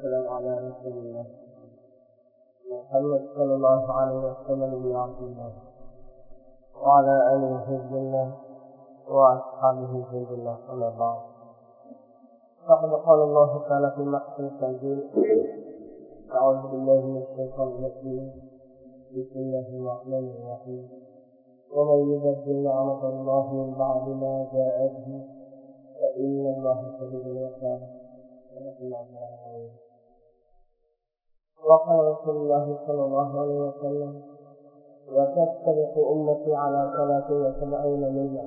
والسلام على رسول الله. محمد صلى الله عليه وسلم بن عبد الله. وعلى آله حزب الله وأصحابه حزب الله. أما بعد. فقد قال الله تعالى في محسن التنزيل أعوذ بالله من الشيطان الرجيم. بسم الله الرحمن الرحيم. ومن يبدل نعمة الله من بعد ما جاءته فإن الله شديد العقاب. وقال رسول الله صلى الله عليه وسلم وتتفق أمتي على ثلاث وسبعين ملة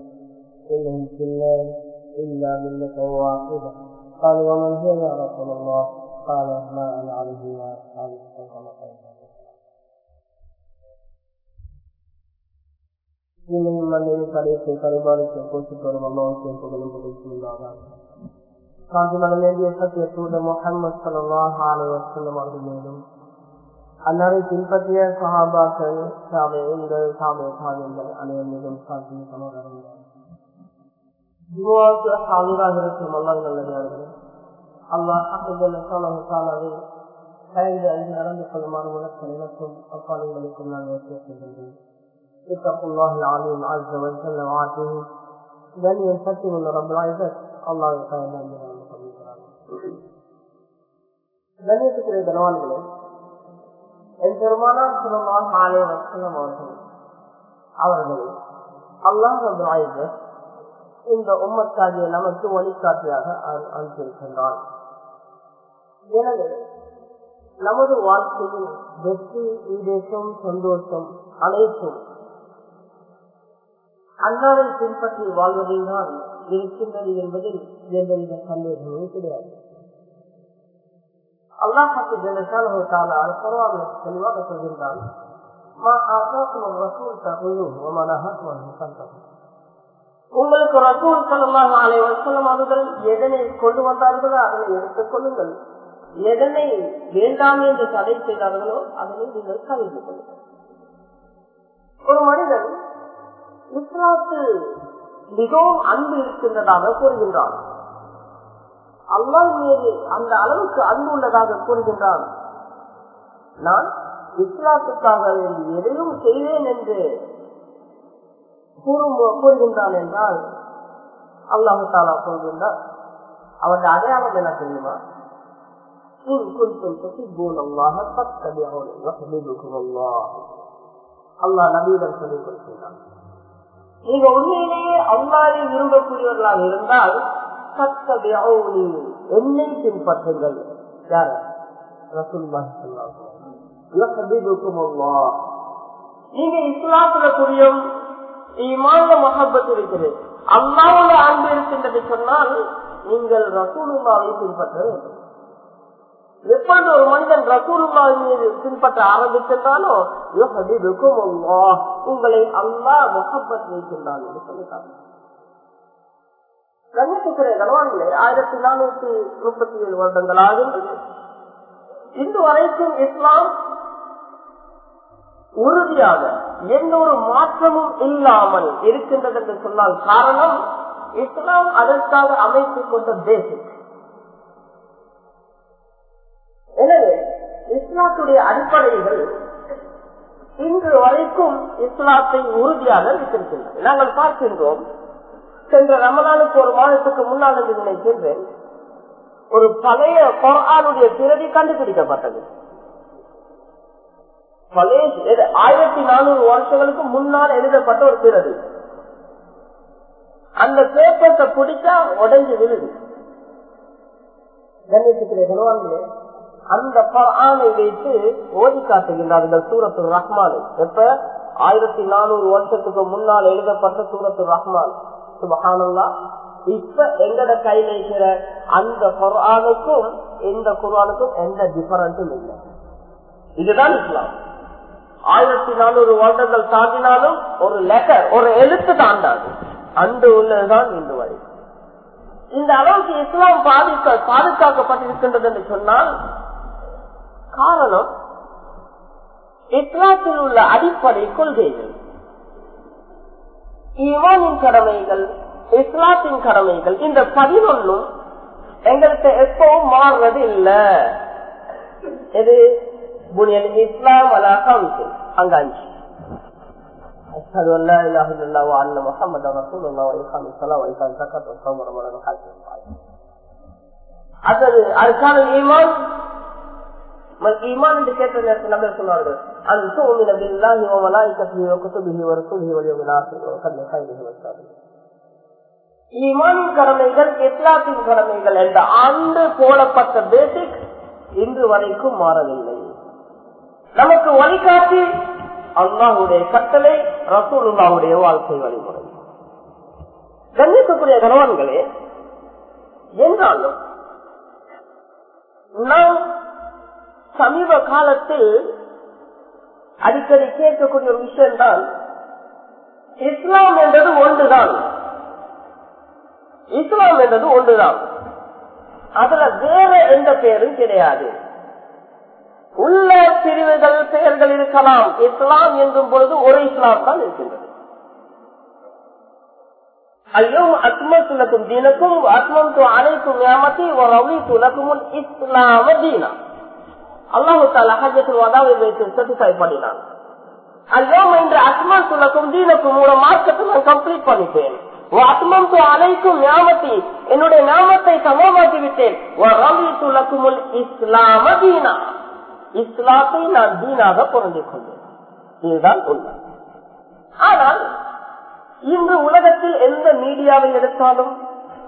كلهم في النار إلا ملة واحدة. قال ومن هي يا رسول الله؟ قال ما أنا عليه قال صلى الله عليه وسلم. من من طريق طلبة الشيخ والشكر والله الشيخ والمبروك من الله നബിയെ സത്യത്തൂടെ മുഹമ്മദ് സലാഹു അലൈ വസ്ലം അവരിലും അല്ലാതെ പിൻപറ്റിയ സഹാബാക്കൾ സാബേന്ദർ സാബേഖാനന്ദർ അനേകം സാധ്യം ജുമാക്ക് ഹാജരാകരത്തിൽ വള്ളങ്ങളാണ് അള്ളാഹ് ഹക്കുബലസാലെ കഴിഞ്ഞ അഞ്ച് നടന്നു കൊള്ളുമാർ ഉലക്കലിനക്കും അക്കാലങ്ങൾക്കും നാം വ്യത്യാസമുണ്ട് اتقوا الله العليم عز وجل وعاته لن ينفتن رب العزة الله يقال கண்ணியத்துக்குரிய கனவான்களே என் பெருமானார் சுலமாக ஆலய வசனம் அவர்கள் அவர்கள் அல்லாஹ் இந்த உம்மத்தாகிய நமக்கு வழிகாட்டியாக அனுப்பியிருக்கின்றார் எனவே நமது வாழ்க்கையில் வெற்றி ஈடேற்றம் சந்தோஷம் அனைத்தும் அன்னாரை பின்பற்றி வாழ்வதில்தான் இருக்கின்றது என்பதில் எந்தவித சந்தேகமும் கிடையாது. அல்லாஹாக்கு பரவாயில்ல தெளிவாக சொல்கின்றான். உங்களுக்கு ரசூல் சலமாக அலைவசலம் அவர்கள் எதனை கொண்டு வந்தார்களோ அதனை எடுத்துக் கொள்ளுங்கள். எதனை வேண்டாம் என்று தடை செய்தார்களோ அதனை நீங்கள் கலந்து கொள்ளுங்கள். ஒரு மனிதன் இஸ்லாத்து மிகவும் அன்பு இருக்கின்றதாக கூறுகின்றான். அல்லாஹ் மீது அந்த அளவுக்கு அன்பு உள்ளதாக கூறுகின்றான். நான் இஸ்லாத்துக்காக எதையும் செய்வேன் என்று கூறுகின்றான் என்றால் அல்லாஹு தாலா சொல்கின்றார் அவருடைய அடையாளம் என்ன தெரியுமா? அல்லா நபியுடன் சொல்லிக் கொடுக்கின்றான். நீங்க உண்மையிலேயே அல்லாவை விரும்பக்கூடியவர்களாக இருந்தால் என்னை பின்பற்றுங்கள். யார்? நீங்க இஸ்லாத்துல புரியும் இமான மகப்பத் இருக்கிறது அல்லாவோட அன்பு இருக்கின்றது சொன்னால் நீங்கள் ரசூலுல்லாவை பின்பற்ற. வேண்டும் எப்பொழுது ஒரு மனிதன் ரசூலுல்லாவை மீது பின்பற்ற ஆரம்பிக்கின்றானோ உங்களை அல்லா முகப்பத் வைக்கின்றான் என்று கண்ணியத்துக்குரிய கனவான்களே ஆயிரத்தி நானூத்தி முப்பத்தி ஏழு வருடங்கள் ஆகின்றது இன்று வரைக்கும் இஸ்லாம் உறுதியாக எந்த ஒரு மாற்றமும் இல்லாமல் இருக்கின்றது என்று சொன்னால் காரணம் இஸ்லாம் அதற்காக அமைத்துக் கொண்ட பேசிக் எனவே இஸ்லாத்துடைய அடிப்படைகள் இன்று வரைக்கும் இஸ்லாத்தை உறுதியாக வைத்திருக்கின்றன. நாங்கள் பார்க்கின்றோம் சென்ற ரமலானுக்கு ஒரு மாதத்துக்கு முன்னால் இதனை நினைக்கின்றேன் ஒரு பழைய கொரானுடைய பிரதி கண்டுபிடிக்கப்பட்டது. பழைய ஆயிரத்தி நானூறு வருஷங்களுக்கு முன்னால் எழுதப்பட்ட ஒரு பிரதி. அந்த பேப்பத்தை பிடிச்சா உடைஞ்சு விழுது. கண்ணியத்துக்குரிய கனவான்களே அந்த பரானை வைத்து ஓதி காட்டுகின்றார்கள் சூரத்து ரஹ்மான். எப்ப? ஆயிரத்தி நானூறு வருஷத்துக்கு முன்னால் எழுதப்பட்ட சூரத்து ரஹ்மான். சுபகானந்தா இப்ப எங்கட கையில் இருக்கிற அந்த குரானுக்கும் இந்த குரானுக்கும் எந்த டிஃபரன்ஸும் இல்லை. இதுதான் இஸ்லாம். ஆயிரத்தி நானூறு வருடங்கள் தாண்டினாலும் ஒரு லெட்டர் ஒரு எழுத்து தாண்டாது. அன்று உள்ளதுதான் இன்று வரை. இந்த அளவுக்கு இஸ்லாம் பாதிக்க பாதுகாக்கப்பட்டிருக்கின்றது என்று சொன்னால் காரணம் இஸ்லாத்தில் உள்ள அடிப்படை கொள்கைகள். ஈமானின் கடமைகள் இஸ்லாத்தின் கடமைகள் இந்த பதினொன்னும் எங்கள்கிட்ட எப்பவும் மாறுறது இல்ல எது புனியல் இஸ்லாம் அலா ஹம்சி அங்க அஞ்சு أشهد أن لا إله إلا الله وأن محمدا رسول الله وإقام الصلاة وإيتاء الزكاة وصوم رمضان وحج அது அதுக்கான ஈமான் ஈமான் என்று கேட்ட நேரத்தில் சொன்னார்கள் தூமின பில்லாஹி ஈமானின் கடமைகள் இஸ்லாத்தின் கடமைகள் என்ற ஆண்டு போடப்பட்ட பேசிக் இன்று வரைக்கும் மாறவில்லை நமக்கு வழிகாட்டி அல்லாஹுடைய கட்டளை ரசூலுல்லாவுடைய வாழ்க்கை வழிமுறை கண்ணிக்கக்கூடிய கணவன்களே என்றாலும் நாம் சமீப காலத்தில் அடிக்கடி கேட்கக்கூடிய ஒரு விஷயம் தான் இஸ்லாம் என்றது ஒன்றுதான். இஸ்லாம் என்றது ஒன்றுதான். அதுல வேற எந்த பெயரும் கிடையாது. உள்ள பிரிவுகள் பெயர்கள் இருக்கலாம். இஸ்லாம் என்றும் பொழுது ஒரு இஸ்லாம் தான் இருக்கின்றது. ஐயோ அத்மத்துலக்கும் தீனக்கும் அத்மம் அனைத்து ஒரு துலக்கும் இஸ்லாம தீனா. அல்லாஹு வதாவை வைத்து பண்ணினான். இன்று தீனக்கும் உங்களோட மார்க்கத்தை நான் கம்ப்ளீட் பண்ணிட்டேன். அனைக்கும் ஞாபத்தி என்னுடைய நாமத்தை சமமாக்கி விட்டேன். இஸ்லாம தீனா. இஸ்லாத்தை நான் தீனாக பொருந்திக் கொண்டேன். இதுதான் உண்மை. ஆனால் இன்று உலகத்தில் எந்த மீடியாவை எடுத்தாலும்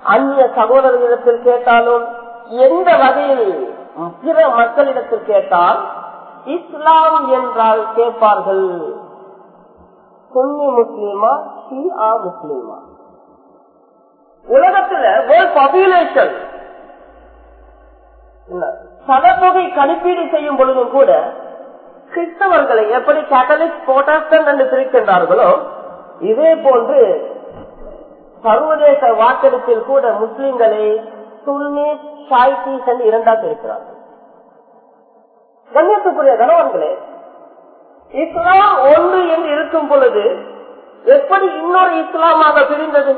அந்நிய சகோதரர்களிடத்தில் கேட்டாலும் எந்த வகையில் பிற மக்களிடத்தில் கேட்டால் இஸ்லாம் என்றால் கேட்பார்கள். சுன்னி முஸ்லீமா ஷியா முஸ்லீமா. உலகத்துல வேர்ல்ட் பாப்புலேஷன் சதத்தொகை கணிப்பீடு செய்யும் பொழுதும் கூட கிறிஸ்தவர்களை எப்படி கேட்டலிக் போட்டாஸ்டன் என்று பிரிக்கின்றார்களோ இதே போன்று சர்வதேச வாக்கெடுப்பில் கூட முஸ்லிம்களை சுன்னி ஷாய்டீஸ் என்று இரண்டாக இருக்கிறார்கள். கண்ணியத்துக்குரிய கணவன்களே இஸ்லாம் ஒன்று என்று இருக்கும் பொழுது எப்படி இன்னொரு இஸ்லாமாக பிரிந்தது?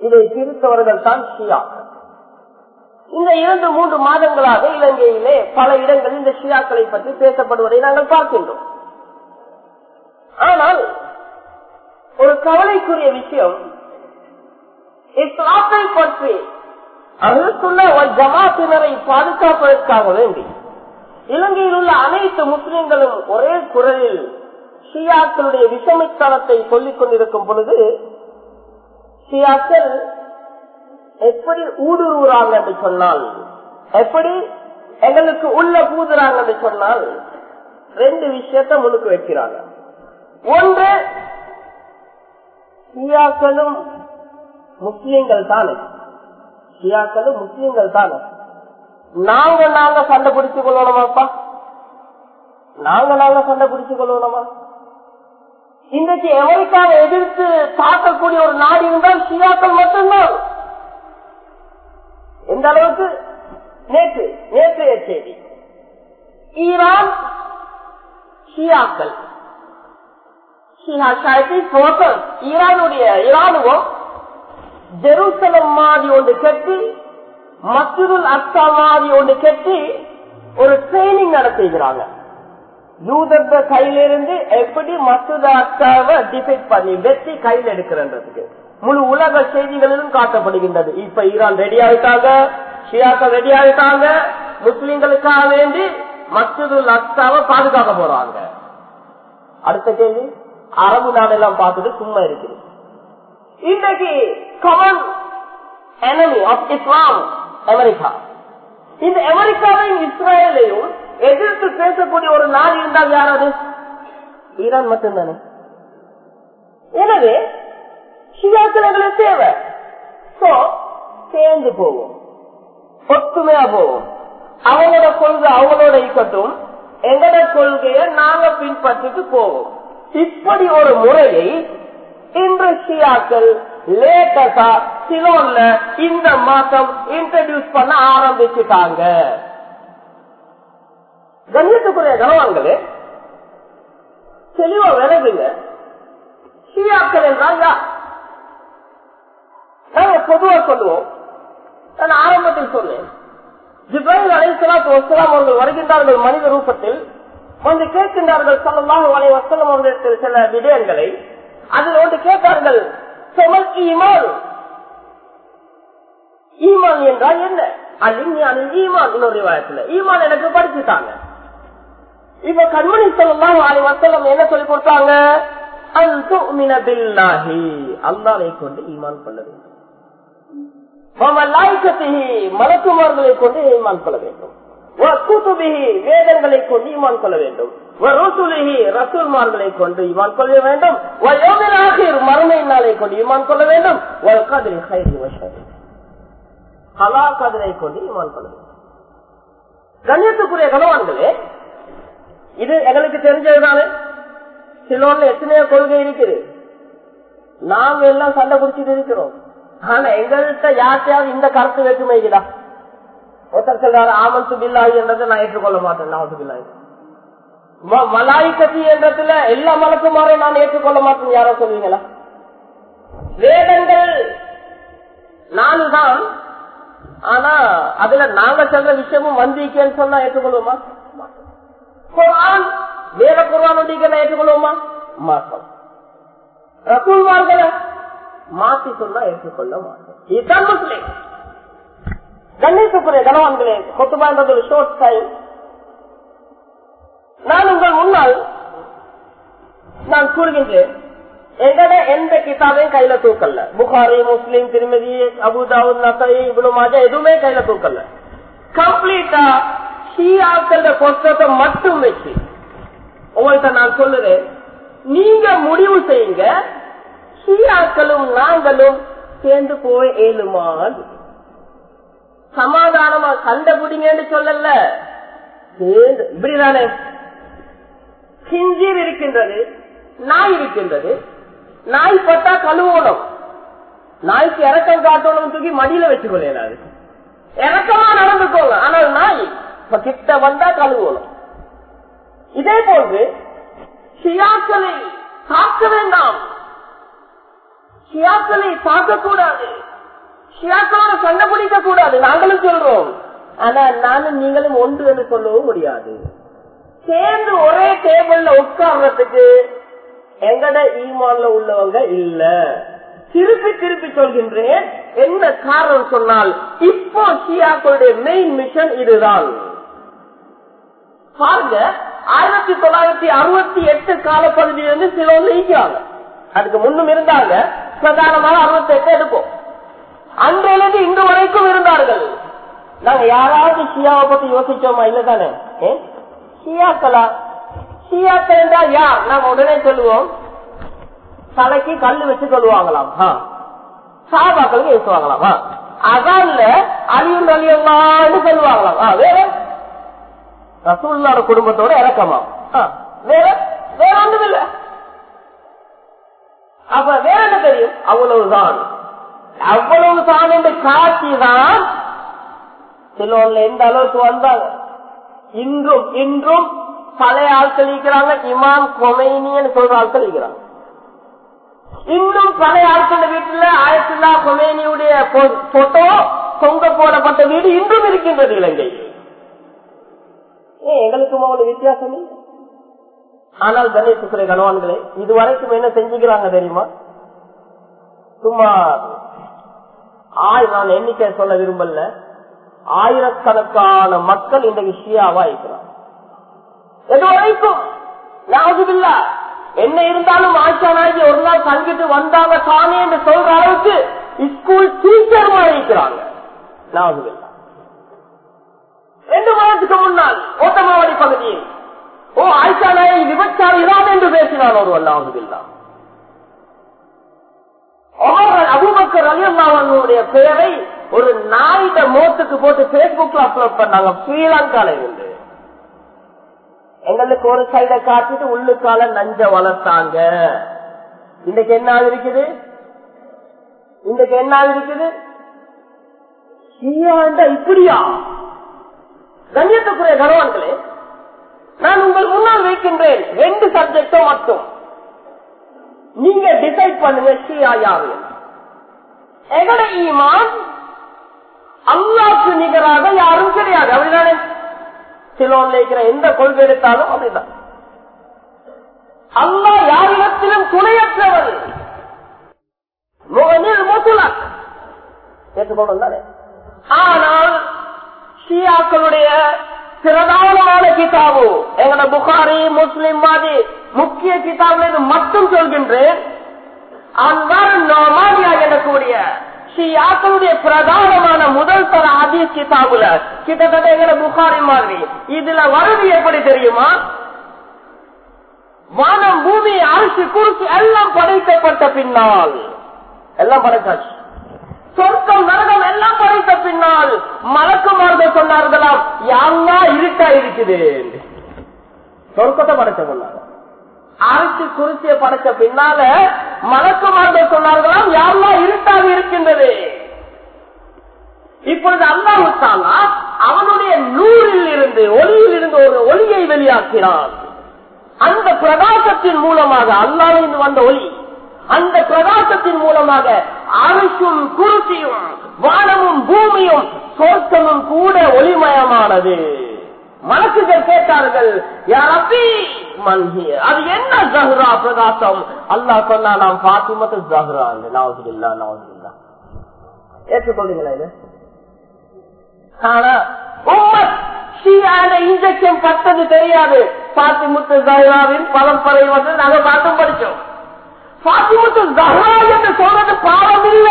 இதை பிரித்தவர்கள் தான் ஷியா. இந்த இரண்டு மூன்று மாதங்களாக இலங்கையிலே பல இடங்களில் இந்த ஷியாக்களை பற்றி பேசப்படுவதை நாங்கள் பார்க்கின்றோம். ஆனால் ஒரு கவலைக்குரிய விஷயம் இஸ்லாத்தை பற்றி அகத்துள்ள ஒரு ஜமாத்தினரை பாதுகாப்பதற்காக வேண்டி. இலங்கையில் உள்ள அனைத்து முஸ்லிம்களும் ஒரே குரலில் ஷியாக்களுடைய விஷமித்தனத்தை சொல்லிக் கொண்டிருக்கும் பொழுது ஷியாக்கள் எப்படி ஊடுருவுறாங்க என்று சொன்னால் எப்படி எங்களுக்கு உள்ள பூதுறாங்க என்று சொன்னால் ரெண்டு விஷயத்த முன்னுக்கு வைக்கிறாங்க. ஒன்று ஷியாக்களும் முக்கியங்கள் தானே. ஷியாக்களும் தானே. நாங்க நாங்க சண்டை பிடிச்சு கொள்ளணுமாப்பா? நாங்க நாங்க சண்டை பிடிச்சு கொள்ளணுமா? இன்றைக்கு அமெரிக்காவை எதிர்த்து தாக்கக்கூடிய ஒரு நாடு இருந்தால் ஷியாக்கள் மட்டும்தான். எந்த அளவுக்கு? நேற்று நேற்றைய செய்தி ஈரான் ஷியாக்கள் ஈரானுடைய இராணுவம் ஜெருசலம் மாதிரி ஒன்று கட்டி மசூருல் அக்கா மாதிரி ஒன்று கட்டி ஒரு ட்ரைனிங் நடத்துகிறாங்க. யூதர்த கையிலிருந்து எப்படி மசூத அக்காவை டிஃபைட் பண்ணி வெற்றி கையில் எடுக்கிறன்றதுக்கு. முழு உலக செய்திகளிலும் காட்டப்படுகின்றது. இப்ப ஈரான் ரெடி ஆயிட்டாங்க ஷியாக்கள் ரெடி ஆயிட்டாங்க முஸ்லிம்களுக்காக வேண்டி மசூதுல் அக்காவை பாதுகாக்க போறாங்க. அடுத்த கேள்வி அரபு நாடெல்லாம் பார்த்துட்டு சும்மா இருக்குது. இன்றைக்கு common enemy of Islam America இந்த அமெரிக்காவையும் இஸ்ரேலையும் எதிர்த்து பேசக்கூடிய ஒரு நாடு இருந்தால் யாராவது ஈரான் மட்டும்தானே. எனவே ஷியாக்கள் தேவை. சேர்ந்து போவோம். ஒத்துமையா போவோம். அவங்களோட கொள்கை அவங்களோட இருக்கட்டும் எங்களோட கொள்கையை நாங்க பின்பற்றிட்டு போவோம். இப்படி ஒரு முறையை இன்று ஷியாக்கள் லேட்டஸா சிலோன்ல இந்த மாசம் இன்ட்ரடியூஸ் பண்ண ஆரம்பிச்சுட்டாங்க. கண்ணியத்துக்குரிய கணவான்களே தெளிவா விளைவுங்க ஷியாக்கள் என்றால் யார்? நாங்க பொதுவா சொல்லுவோம். நான் ஆரம்பத்தில் சொன்னேன். ஜிப்ராஹிம் அலைசலாத்து வசலாம் அவர்கள் வருகின்றார்கள் மனித ரூபத்தில். வந்து கேட்கின்றார்கள் சொல்லலாம் வலை வசலம் அவர்களிடத்தில் சில விடயங்களை. அதில் ஒன்று கேட்டார்கள் சொமல் ஈமான். ஈமான் என்றால் என்ன? அல்ல ஈமான் இன்னொரு விவாதத்தில் ஈமான் எனக்கு படிச்சுட்டாங்க. இப்ப கண்மணி சொல்லலாம் வாலி வசலம் என்ன சொல்லி கொடுத்தாங்க? அல்லாவை கொண்டு ஈமான் கொள்ள வேண்டும். மலக்குமார்களை கொண்டு ஈமான் கொள்ள வேண்டும். வேதங்களை கொண்டு ஈமான் கொள்ள வேண்டும். ரசூல்மார்களை கொண்டு ஈமான் கொள்ள வேண்டும். மறுமை நாளை கொண்டு ஈமான் கொள்ள வேண்டும். கலாகதிரை கொண்டு ஈமான் கொள்ள வேண்டும். கண்ணியத்துக்குரிய கனவான்களே இது எங்களுக்கு தெரிஞ்சதுதானே? சிலோன்ல எத்தனையோ கொள்கை இருக்குது. நாங்க எல்லாம் சண்டை குடிச்சிட்டு இருக்கிறோம். ஆனா எங்கள்கிட்ட யார்கிட்டயாவது இந்த கருத்து வேற்றுமைக்குதா ஒருத்தர் சொல்றாரு ஆமந்து பில்லாஹி என்றதை நான் ஏற்றுக்கொள்ள மாட்டேன். ஆமத்து பில்லாஹி. மலாய்கத்தி என்றதுல எல்லா மலக்குமாரையும் நான் ஏற்றுக்கொள்ள மாட்டேன். யாரோ சொல்லுவீங்களா வேதங்கள் நாலு தான். ஆனா அதுல நாங்க சொல்ற விஷயமும் வந்திக்கேன்னு சொன்னா ஏற்றுக்கொள்வோமா? குரான் வேத குரான் ஏற்றுக்கொள்வோமா? மாட்டோம் ரசூல்மார்களை மாத்தி சொன்னா ஏற்றுக்கொள்ள மாட்டோம். இதுதான் முஸ்லீம். கணேசபுரிய கனவான்களே கொத்துபான்றது ஒரு ஷோர்ட் டைம் நான் உங்கள் முன்னால் நான் கூறுகின்றேன் எங்கட எந்த கிதாபையும் கையில தூக்கல புகாரி முஸ்லீம் திருமதி அபுதாவுத் நசை இவ்வளவு மாஜா எதுவுமே கையில தூக்கல கம்ப்ளீட்டா ஷியாக்கள புஸ்தகத்தை மட்டும் வச்சு உங்கள்கிட்ட நான் சொல்லுறேன் நீங்க முடிவு செய்யுங்க ஷியாக்களும் நாங்களும் சேர்ந்து போய் ஏழுமான் சமாதானமா சண்டை புடிங்கன்னு சொல்லல. இப்படிதானே. சிஞ்சீர் இருக்கின்றது நாய் இருக்கின்றது. நாய் பட்டா கழுவணும் நாய்க்கு இறக்கம் காட்டணும் தூக்கி மடியில வச்சுக்கொள்ள இறக்கமா நடந்துக்கோங்க. ஆனால் நாய் இப்ப கிட்ட வந்தா கழுவணும் இதே போன்று சியாக்களை தாக்க வேண்டாம். சியாக்களை தாக்கக்கூடாது. ஷியாக்களோட சண்டை பிடிக்க கூடாது. நாங்களும் சொல்றோம். ஆனா நானும் நீங்களும் ஒன்று என்று சொல்லவும் முடியாது. சேர்ந்து ஒரே டேபிள்ல உட்கார்றதுக்கு எங்கட ஈமான்ல உள்ளவங்க இல்ல. திருப்பி திருப்பி சொல்கின்றேன். என்ன காரணம் சொன்னால் இப்போ ஷியாக்களுடைய மெயின் மிஷன் இதுதான். பாருங்க ஆயிரத்தி தொள்ளாயிரத்தி அறுபத்தி எட்டு காலப்பகுதியிலிருந்து சில நீக்கிறாங்க அதுக்கு முன்னும் இருந்தாங்க. பிரதானமாக அறுபத்தி எட்டு எடுப்போம். அன்றிலிருந்து இன்று வரைக்கும் இருந்தார்கள். நாங்க யாராவது ஷியாவை பத்தி யோசிச்சோமா? இல்லதானே ஷியாக்களா? ஷியாக்கள் என்றால் யார்? நாங்க உடனே சொல்லுவோம். தலைக்கு கல்லு வச்சு கொள்வாங்களாம் சாபாக்களுக்கு பேசுவாங்களாம். அதான்ல அழியும் அழியல்லான்னு சொல்லுவாங்களாம். வேற? ரசூல்லாட குடும்பத்தோட இறக்கமா? வேற? வேற ஒன்றும் இல்ல அப்ப வேற என்ன தெரியும்? அவ்வளவுதான். அவ்வளவுதான் என்று காட்டிதான் சிலோன்ல எந்த அளவுக்கு வந்தாங்க? இன்றும் இன்றும் பழைய ஆட்கள் இருக்கிறாங்க இமாம் கொமேனின்னு சொல்ற ஆட்கள் இருக்கிறாங்க. இன்னும் பழைய ஆட்கள் வீட்டுல ஆயத்துல்லா கொமேனியுடைய போட்டோ தொங்க போடப்பட்ட வீடு இன்றும் இருக்கின்றது இலங்கை. ஏன் எங்களுக்கு ஒரு வித்தியாசம்? ஆனால் ஆனால் கணேசுக்குரிய கணவான்களே இதுவரைக்கும் என்ன செஞ்சுக்கிறாங்க தெரியுமா? சுமார் நான் எண்ணிக்கை சொல்ல விரும்பல. ஆயிரக்கணக்கான மக்கள் இன்றைக்கு ஷியாவா இருக்கிறார். எது வரைக்கும்? நாகுதில்லா என்ன இருந்தாலும் ஆட்சா நாயகி ஒரு நாள் தங்கிட்டு வந்தாங்க தானே என்று சொல்ற அளவுக்கு ஸ்கூல் டீச்சர் இருக்கிறாங்க. நாகுதில்லா ரெண்டு மாதத்துக்கு முன்னால் ஓட்டமாவடி பகுதியில் ஓ ஆயிஷா நாயகி விபச்சாரி என்று பேசினான் ஒரு அல்லாஹுதில்லா அபுபக்கர் அலியல்லாவுடைய பெயரை ஒரு நாயிட மோத்துக்கு போட்டு பேஸ்புக்ல அப்லோட் பண்ணாங்க. ஸ்ரீலங்கால இருந்து. எங்களுக்கு ஒரு சைட காட்டிட்டு உள்ளுக்கால நஞ்ச வளர்த்தாங்க. இன்னைக்கு என்ன இருக்குது இன்னைக்கு என்ன இருக்குது இப்படியா? கண்ணியத்துக்குரிய கணவான்களே நான் உங்கள் முன்னால் வைக்கின்றேன். ரெண்டு சப்ஜெக்டோ மட்டும். நீங்க டிசைட் பண்ணுங்க ஷியா யாரு எங்கட ஈமான் அல்லாக்கு நிகராக யாரும் கிடையாது. அப்படிதானே? சிலோன்ல இருக்கிற எந்த கொள்கை எடுத்தாலும் அப்படிதான். அல்லா யாரிடத்திலும் துணையற்றவன் முகனில் முத்துலக் ஏற்றுக்கொண்டு தானே ஆனால் ஷியாக்களுடைய பிரதானமான கிதாபு எங்கட புகாரி முஸ்லிம் மாதிரி முக்கிய கிதாபுல மட்டும் சொல்கின்றேன். அன்வர் நோமானியா எனக்கூடிய ஷியாக்களுடைய பிரதானமான முதல் தர ஆதிய கிதாபுல கிட்டத்தட்ட எங்க புகாரி மாதிரி. இதுல வரது எப்படி தெரியுமா? வானம் பூமி அரசு குறுக்கு எல்லாம் படைக்கப்பட்ட பின்னால். எல்லாம் படைத்தாச்சு சொர்க்கம் நரகம் எல்லாம் படைத்த பின்னால். மலக்குமார்கள் சொன்னார்களாம் யாருன்னா இருட்டா இருக்குது? சொர்க்கத்தை படைத்த சொன்னாங்க அரசு குறிச்சிய படைச்ச பின்னால மலக்குமார்கள் சொன்னார்களாம் யாருன்னா இருட்டாக இருக்கின்றது? இப்பொழுது அல்லாஹாலா அவனுடைய நூறில் இருந்து ஒளியில் இருந்து ஒரு ஒளியை வெளியாக்கிறான். அந்த பிரகாசத்தின் மூலமாக அல்லாவிலிருந்து வந்த ஒளி அந்த பிரகாசத்தின் மூலமாக அரசும் குருசியும் வானமும் பூமியும் சொர்க்கமும் கூட ஒளிமயமானது. மனசுகள் கேட்டார்கள் யாரப்பி மன்ஹிய அது என்ன ஜஹ்ரா பிரகாசம்? அல்லாஹ் சொன்னா நாம் பாத்திமத்து ஜஹ்ரா நாவதுல்லா நாவதுல்லா ஏற்றுக்கொள்ளுங்களா இது. ஆனா உம்மத் இன்ஜெக்ஷன் பட்டது தெரியாது. பாத்திமுத்து ஜஹ்ராவின் பரம்பரை வந்து நாங்க பார்த்து படிச்சோம் பாத்திமுத்து ஜஹ்ரா என்று சொல்றது பாவம் இல்ல.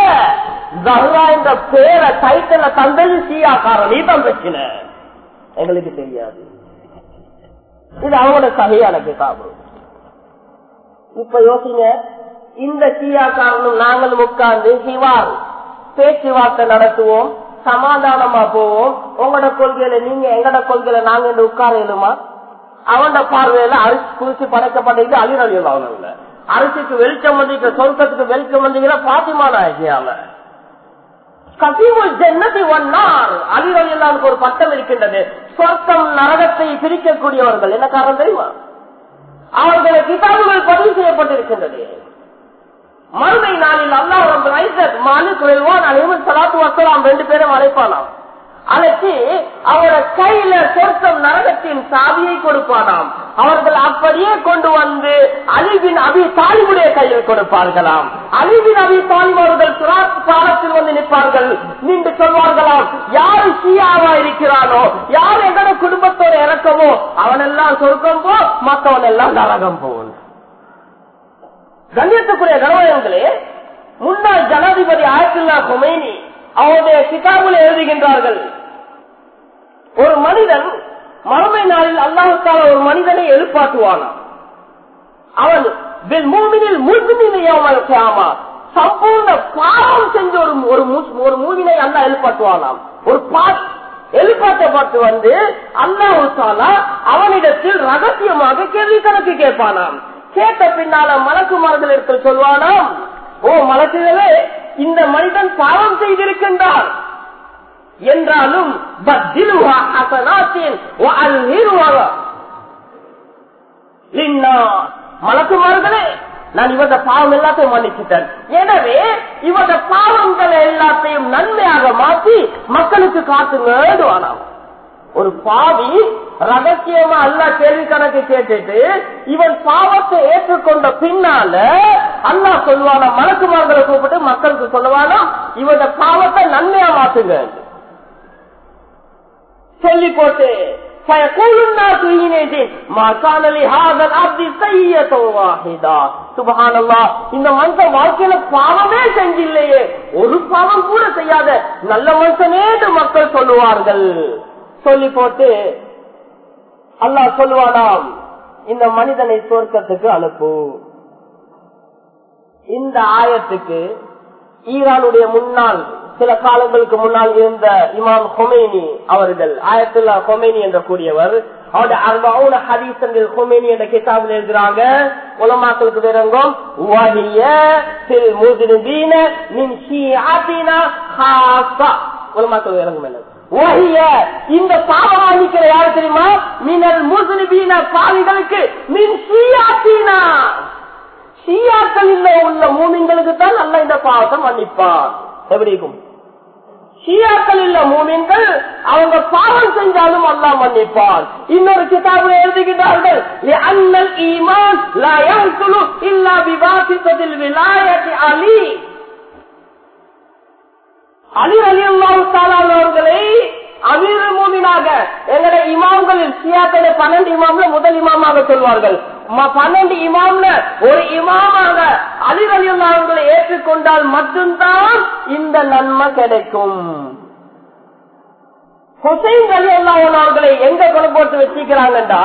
ஜஹ்ரா என்ற பேரை டைட்டில தந்தது ஷியாக்காரன் நீ தான் எங்களுக்கு தெரியாது. இது அவங்களோட சகையான கிதாபு. இப்ப யோசிங்க இந்த ஷியாக்காரனும் நாங்களும் உட்கார்ந்து ஹிவார் பேச்சுவார்த்தை நடத்துவோம் சமாதானமா போவோம். உங்களோட கொள்கையில நீங்க எங்கட கொள்கையில நாங்க உட்கார இயலுமா? அவனோட பார்வையில அரிசி குறிச்சு படைக்கப்பட்டது அழிரழியில் அவனில்ல அரிசிக்கு வெளிச்சம் வந்தீங்க சொர்க்கத்துக்கு வெளிச்சம் வந்தீங்கன்னா பாத்திமான நாயகியால கசீமுல் ஜன்னதி ஒன்னார் ஒரு பட்டம் இருக்கின்றது. சொர்க்கம் நரகத்தை பிரிக்கக்கூடியவர்கள். என்ன காரணம் தெரியுமா? அவர்களை கிதாபுகள் பதிவு செய்யப்பட்டிருக்கின்றது. மறுமை நாளில் அல்லாஹ் மனு குறைவான் அலிமன் சலாத்து வசலாம் ரெண்டு பேரும் அழைப்பானாம் அழைச்சி அவர கையில சொர்க்கம் நரகத்தின் சாவியை கொடுப்பானாம். அவர்கள் அப்படியே கொண்டு வந்து அழிவின் அபி தாலிபுடைய கையில் கொடுப்பார்களாம். அழிவின் அபி தாலிப் அவர்கள் காலத்தில் வந்து நிற்பார்கள். நீண்டு சொல்வார்களாம் யாரு சீயாவா இருக்கிறானோ யார் எங்கட குடும்பத்தோட இறக்கமோ அவனெல்லாம் சொர்க்கம் போ மற்றவன் எல்லாம் நரகம் போன் கண்ணியத்துக்குரிய கனவயங்களே முன்னாள் ஜனாதிபதி ஆயத்துல்லா குமேனி அவருடைய கிதாபில் எழுதுகின்றார்கள். ஒரு மனிதன் மறுமை நாளில் அல்லாஹால ஒரு மனிதனை எழுப்பாட்டுவானாம் அவன் சம்பூர்ண பாவம் செஞ்ச ஒரு ஒரு மூவினை அல்லா எழுப்பாட்டுவானாம் ஒரு பாட் எழுப்பாட்டப்பட்டு வந்து அல்லாஹாலா அவனிடத்தில் ரகசியமாக கேள்வி கணக்கு கேட்பானாம். கேட்ட பின்னால மரத்தில் எடுத்து சொல்வானாம் ஓ மலக்குகளே இந்த மனிதன் பாவம் செய்திருக்கின்றார் என்றாலும் மலக்குமார்களே நான் இவத பாவம் எல்லாத்தையும் மன்னிச்சுட்டேன். எனவே இவத பாவங்களை எல்லாத்தையும் நன்மையாக மாற்றி மக்களுக்கு காட்டுங்க ஒரு பாவி ரகசியமா அல்லா கேள்வி கணக்கு கேட்டுட்டு இவன் பாவத்தை ஏற்றுக்கொண்ட பின்னால அல்லா சொல்லுவானா? மலக்குமார்களை கூப்பிட்டு மக்களுக்கு சொல்லுவானா? இவட பாவத்தை நன்மையா மாத்துங்க. சொல்லி போட்டு இந்த மனுஷன் வாழ்க்கையில பாவமே செஞ்சில்லையே. ஒரு பாவம் கூட செய்யாத நல்ல மனுஷனே மக்கள் சொல்லுவார்கள். சொல்லி போட்டு அல்லா சொல்லுவானாம் இந்த மனிதனை தோற்கத்துக்கு அனுப்பு. இந்த ஆயத்துக்கு ஈரானுடைய முன்னாள் சில காலங்களுக்கு முன்னால் இருந்த இமாம் ஹொமேனி அவர்கள் ஆயத்துல்லா ஹொமேனி என்ற கூடியவர் அவருடைய அர்பாவுன ஹதீசங்கள் ஹொமேனி என்ற கிதாபில் எழுதுறாங்க. உலமாக்களுக்கு விரங்கும் உலமாக்கள் விரங்கும் என்ன? இந்த பாவம் மன்னிக்கிற யாரு தெரியுமா? மினல் முஸ்லிபீன பாவிகளுக்கு மின் ஷியாத்தீனா. ஷியாக்கள் இல்ல உள்ள மூமின்களுக்கு தான் நல்ல இந்த பாவத்தை மன்னிப்பான். எப்படி இருக்கும் ஷியாக்கள் இல்ல மூமின்கள் அவங்க பாவம் செஞ்சாலும் அல்லாஹ் மன்னிப்பான். இன்னொரு கிதாபில் எழுதுகிறார்கள் அண்ணல் ஈமான் லா இல்லா விவாசித்ததில் விலாயத்தி அலி. அலி அலி அல்லாஹு மூமினாக எங்களை இமாம்களில் சியாக்களை பன்னெண்டு இமாம்ல முதல் இமாமாக சொல்வார்கள். பன்னெண்டு இமாம்ல ஒரு இமாமாக அலி அவர்களை ஏற்றுக்கொண்டால் மட்டும்தான் இந்த நன்மை கிடைக்கும். ஹுசைன் அலி அல்லாஹ் அவர்களை எங்க கொண்டு போட்டு வச்சிருக்கிறாங்கடா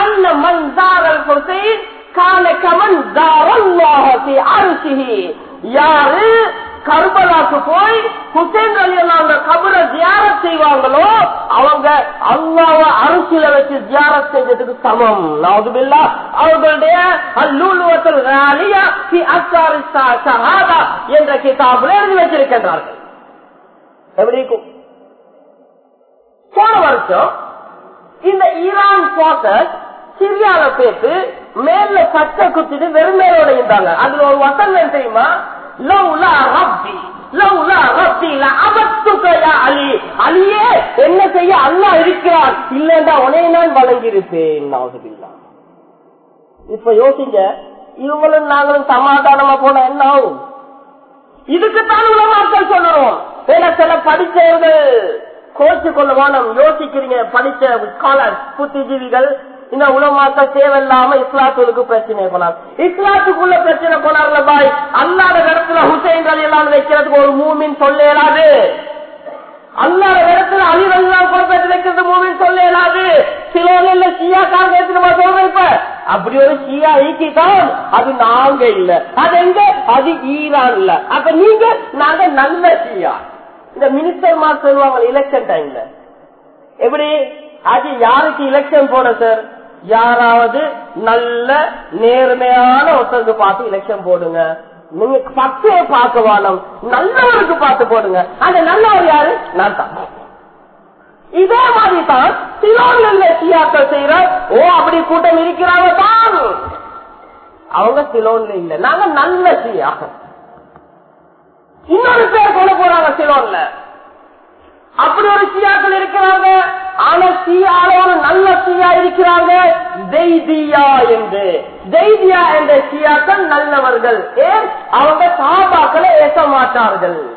அன்ன மன் ஜாரல் ஹுசைன் கால கமன் தாரல் யாரு? கர்பலாக்கு போய் குசேன் அலி அந்த கபரை தியாரம் செய்வாங்களோ அவங்க அல்லாவ அரிசியில வச்சு தியாரம் செஞ்சதுக்கு சமம். நவதுபில்லா அவர்களுடைய அல்லூலுவத்தில் ராலியா சி அஸ்ஸாரி சஹாதா என்ற கிதாபில் எழுதி வச்சிருக்கின்றார்கள். எப்படி இருக்கும்? போன வருஷம் இந்த ஈரான் போக்கஸ் சிரியால பேத்து மேல பச்சை குத்திட்டு வெறும் இருந்தாங்க அதுல ஒரு வசந்தம் தெரியுமா? அலி. அலியே என்ன செய்ய அல்லா இருக்கிறான். இல்லைண்டா உனைய நான் வழங்கியிருப்பேன் இப்ப யோசிங்க இவங்களும் நாங்களும் சமாதானமா போனா என்ன ஆகும்? இதுக்குத்தான் உலமாக்கள் சொல்லுறோம் ஏன்னா சில படிச்சவர்கள் கோச்சு கொள்ள யோசிக்கிறீங்க படிச்ச ஸ்காலர் புத்திஜீவிகள் இந்த உலமாக்கள் தேவையில்லாம இஸ்லாத்துக்கு பிரச்சனை போனார் இஸ்லாத்துக்குள்ள பிரச்சனை போனார்ல பாய். அல்லாத இடத்துல ஹுசைன் அலி எல்லாம் வைக்கிறதுக்கு ஒரு மூமின் சொல்ல இயலாது அல்லாத இடத்துல அலிவெல்லாம் பொறுப்பேற்று வைக்கிறது மூவின் சொல்ல இயலாது சிலோனில் ஷியா காங்க எடுத்துமா சொல்றேன் இப்ப. அப்படி ஒரு ஷியா ஈக்கிதான் அது நாங்க இல்ல. அது எங்க? அது ஈரான் இல்ல. அப்ப நீங்க நாங்க நல்ல ஷியா. இந்த மினிஸ்டர் மார் சொல்லுவாங்க எலெக்ஷன் டைம்ல எப்படி? அது யாருக்கு எலெக்ஷன் போட சார் யாராவது நல்ல நேர்மையான ஒருத்தருக்கு பார்த்து இலக்கியம் போடுங்க. நீங்க பக்கைய பார்க்க வேணும் நல்லவருக்கு பார்த்து போடுங்க. அந்த நல்லவர் யாரு? நான் தான் இதே மாதிரி தான் சிலோன்ல சியாக்கள் செய்யற ஓ அப்படி கூட்டம் இருக்கிறாங்க தான். அவங்க சிலோன்ல இல்ல. நாங்க நல்ல சியா. இன்னொரு பேர் கொண்டு போறாங்க சிலோன்ல. அப்படி ஒரு சியாக்கள் இருக்கிறாங்க. ஆனா சியால ஒரு நல்ல சீயா இருக்கிறாங்க. தெய்தியா என்று. தெய்தியா என்ற சியாக்கள் நல்லவர்கள். ஏன்? அவங்க சாபாக்களை ஏற்ற மாட்டார்கள்.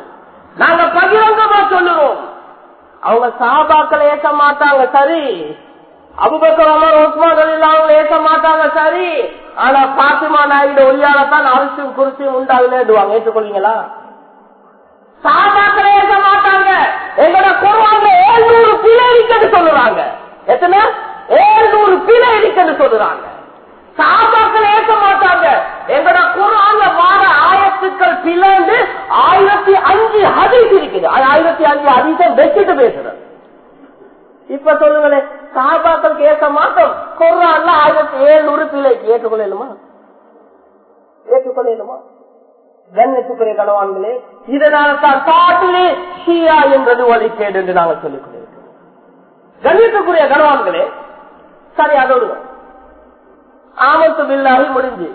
நாங்க பகிரங்கமா சொல்லுவோம். அவங்க சாபாக்களை ஏற்ற மாட்டாங்க சரி. அபுபக்கர் அமர் உஸ்மான் அவங்க ஏற்ற மாட்டாங்க சரி. ஆனா பாத்திமா நாயுடு ஒளியாலத்தான் அரசு குறிச்சி உண்டாகுன்னு ஏற்றுக்கொள்ளீங்களா சாபாக்களை ஏற்க மாட்டாங்க. எங்களோட குருவாங்க ஏழ்நூறு பிழை இருக்குன்னு சொல்லுறாங்க. எத்தனை? ஏழ்நூறு பிழை இருக்குன்னு சொல்லுறாங்க. சாபாக்களை ஏற்க மாட்டாங்க. எங்களோட குரான்ல வார ஆயத்துக்கள் பிளந்து ஆயிரத்தி அஞ்சு ஹதீஸ் இருக்குது. ஆயிரத்தி அஞ்சு ஹதீஸை வச்சுட்டு பேசுறது. இப்ப சொல்லுங்களேன் சாபாக்களுக்கு ஏற்க மாட்டோம் குரான்ல ஆயிரத்தி ஏழுநூறு பிழைக்கு ஏற்றுக்கொள்ளலுமா ஏற்றுக்கொள்ளலுமா கண்ணுக்குரிய கணவான்களே இதனால தான் காட்டிலே ஷியா என்றது ஒலிக்கேடு என்று நாங்கள் சொல்லிக் கொண்டிருக்கிறோம். கண்ணியத்துக்குரிய கணவான்களே சரி அதோடு ஆமத்து பில்லாகி முடிஞ்சு.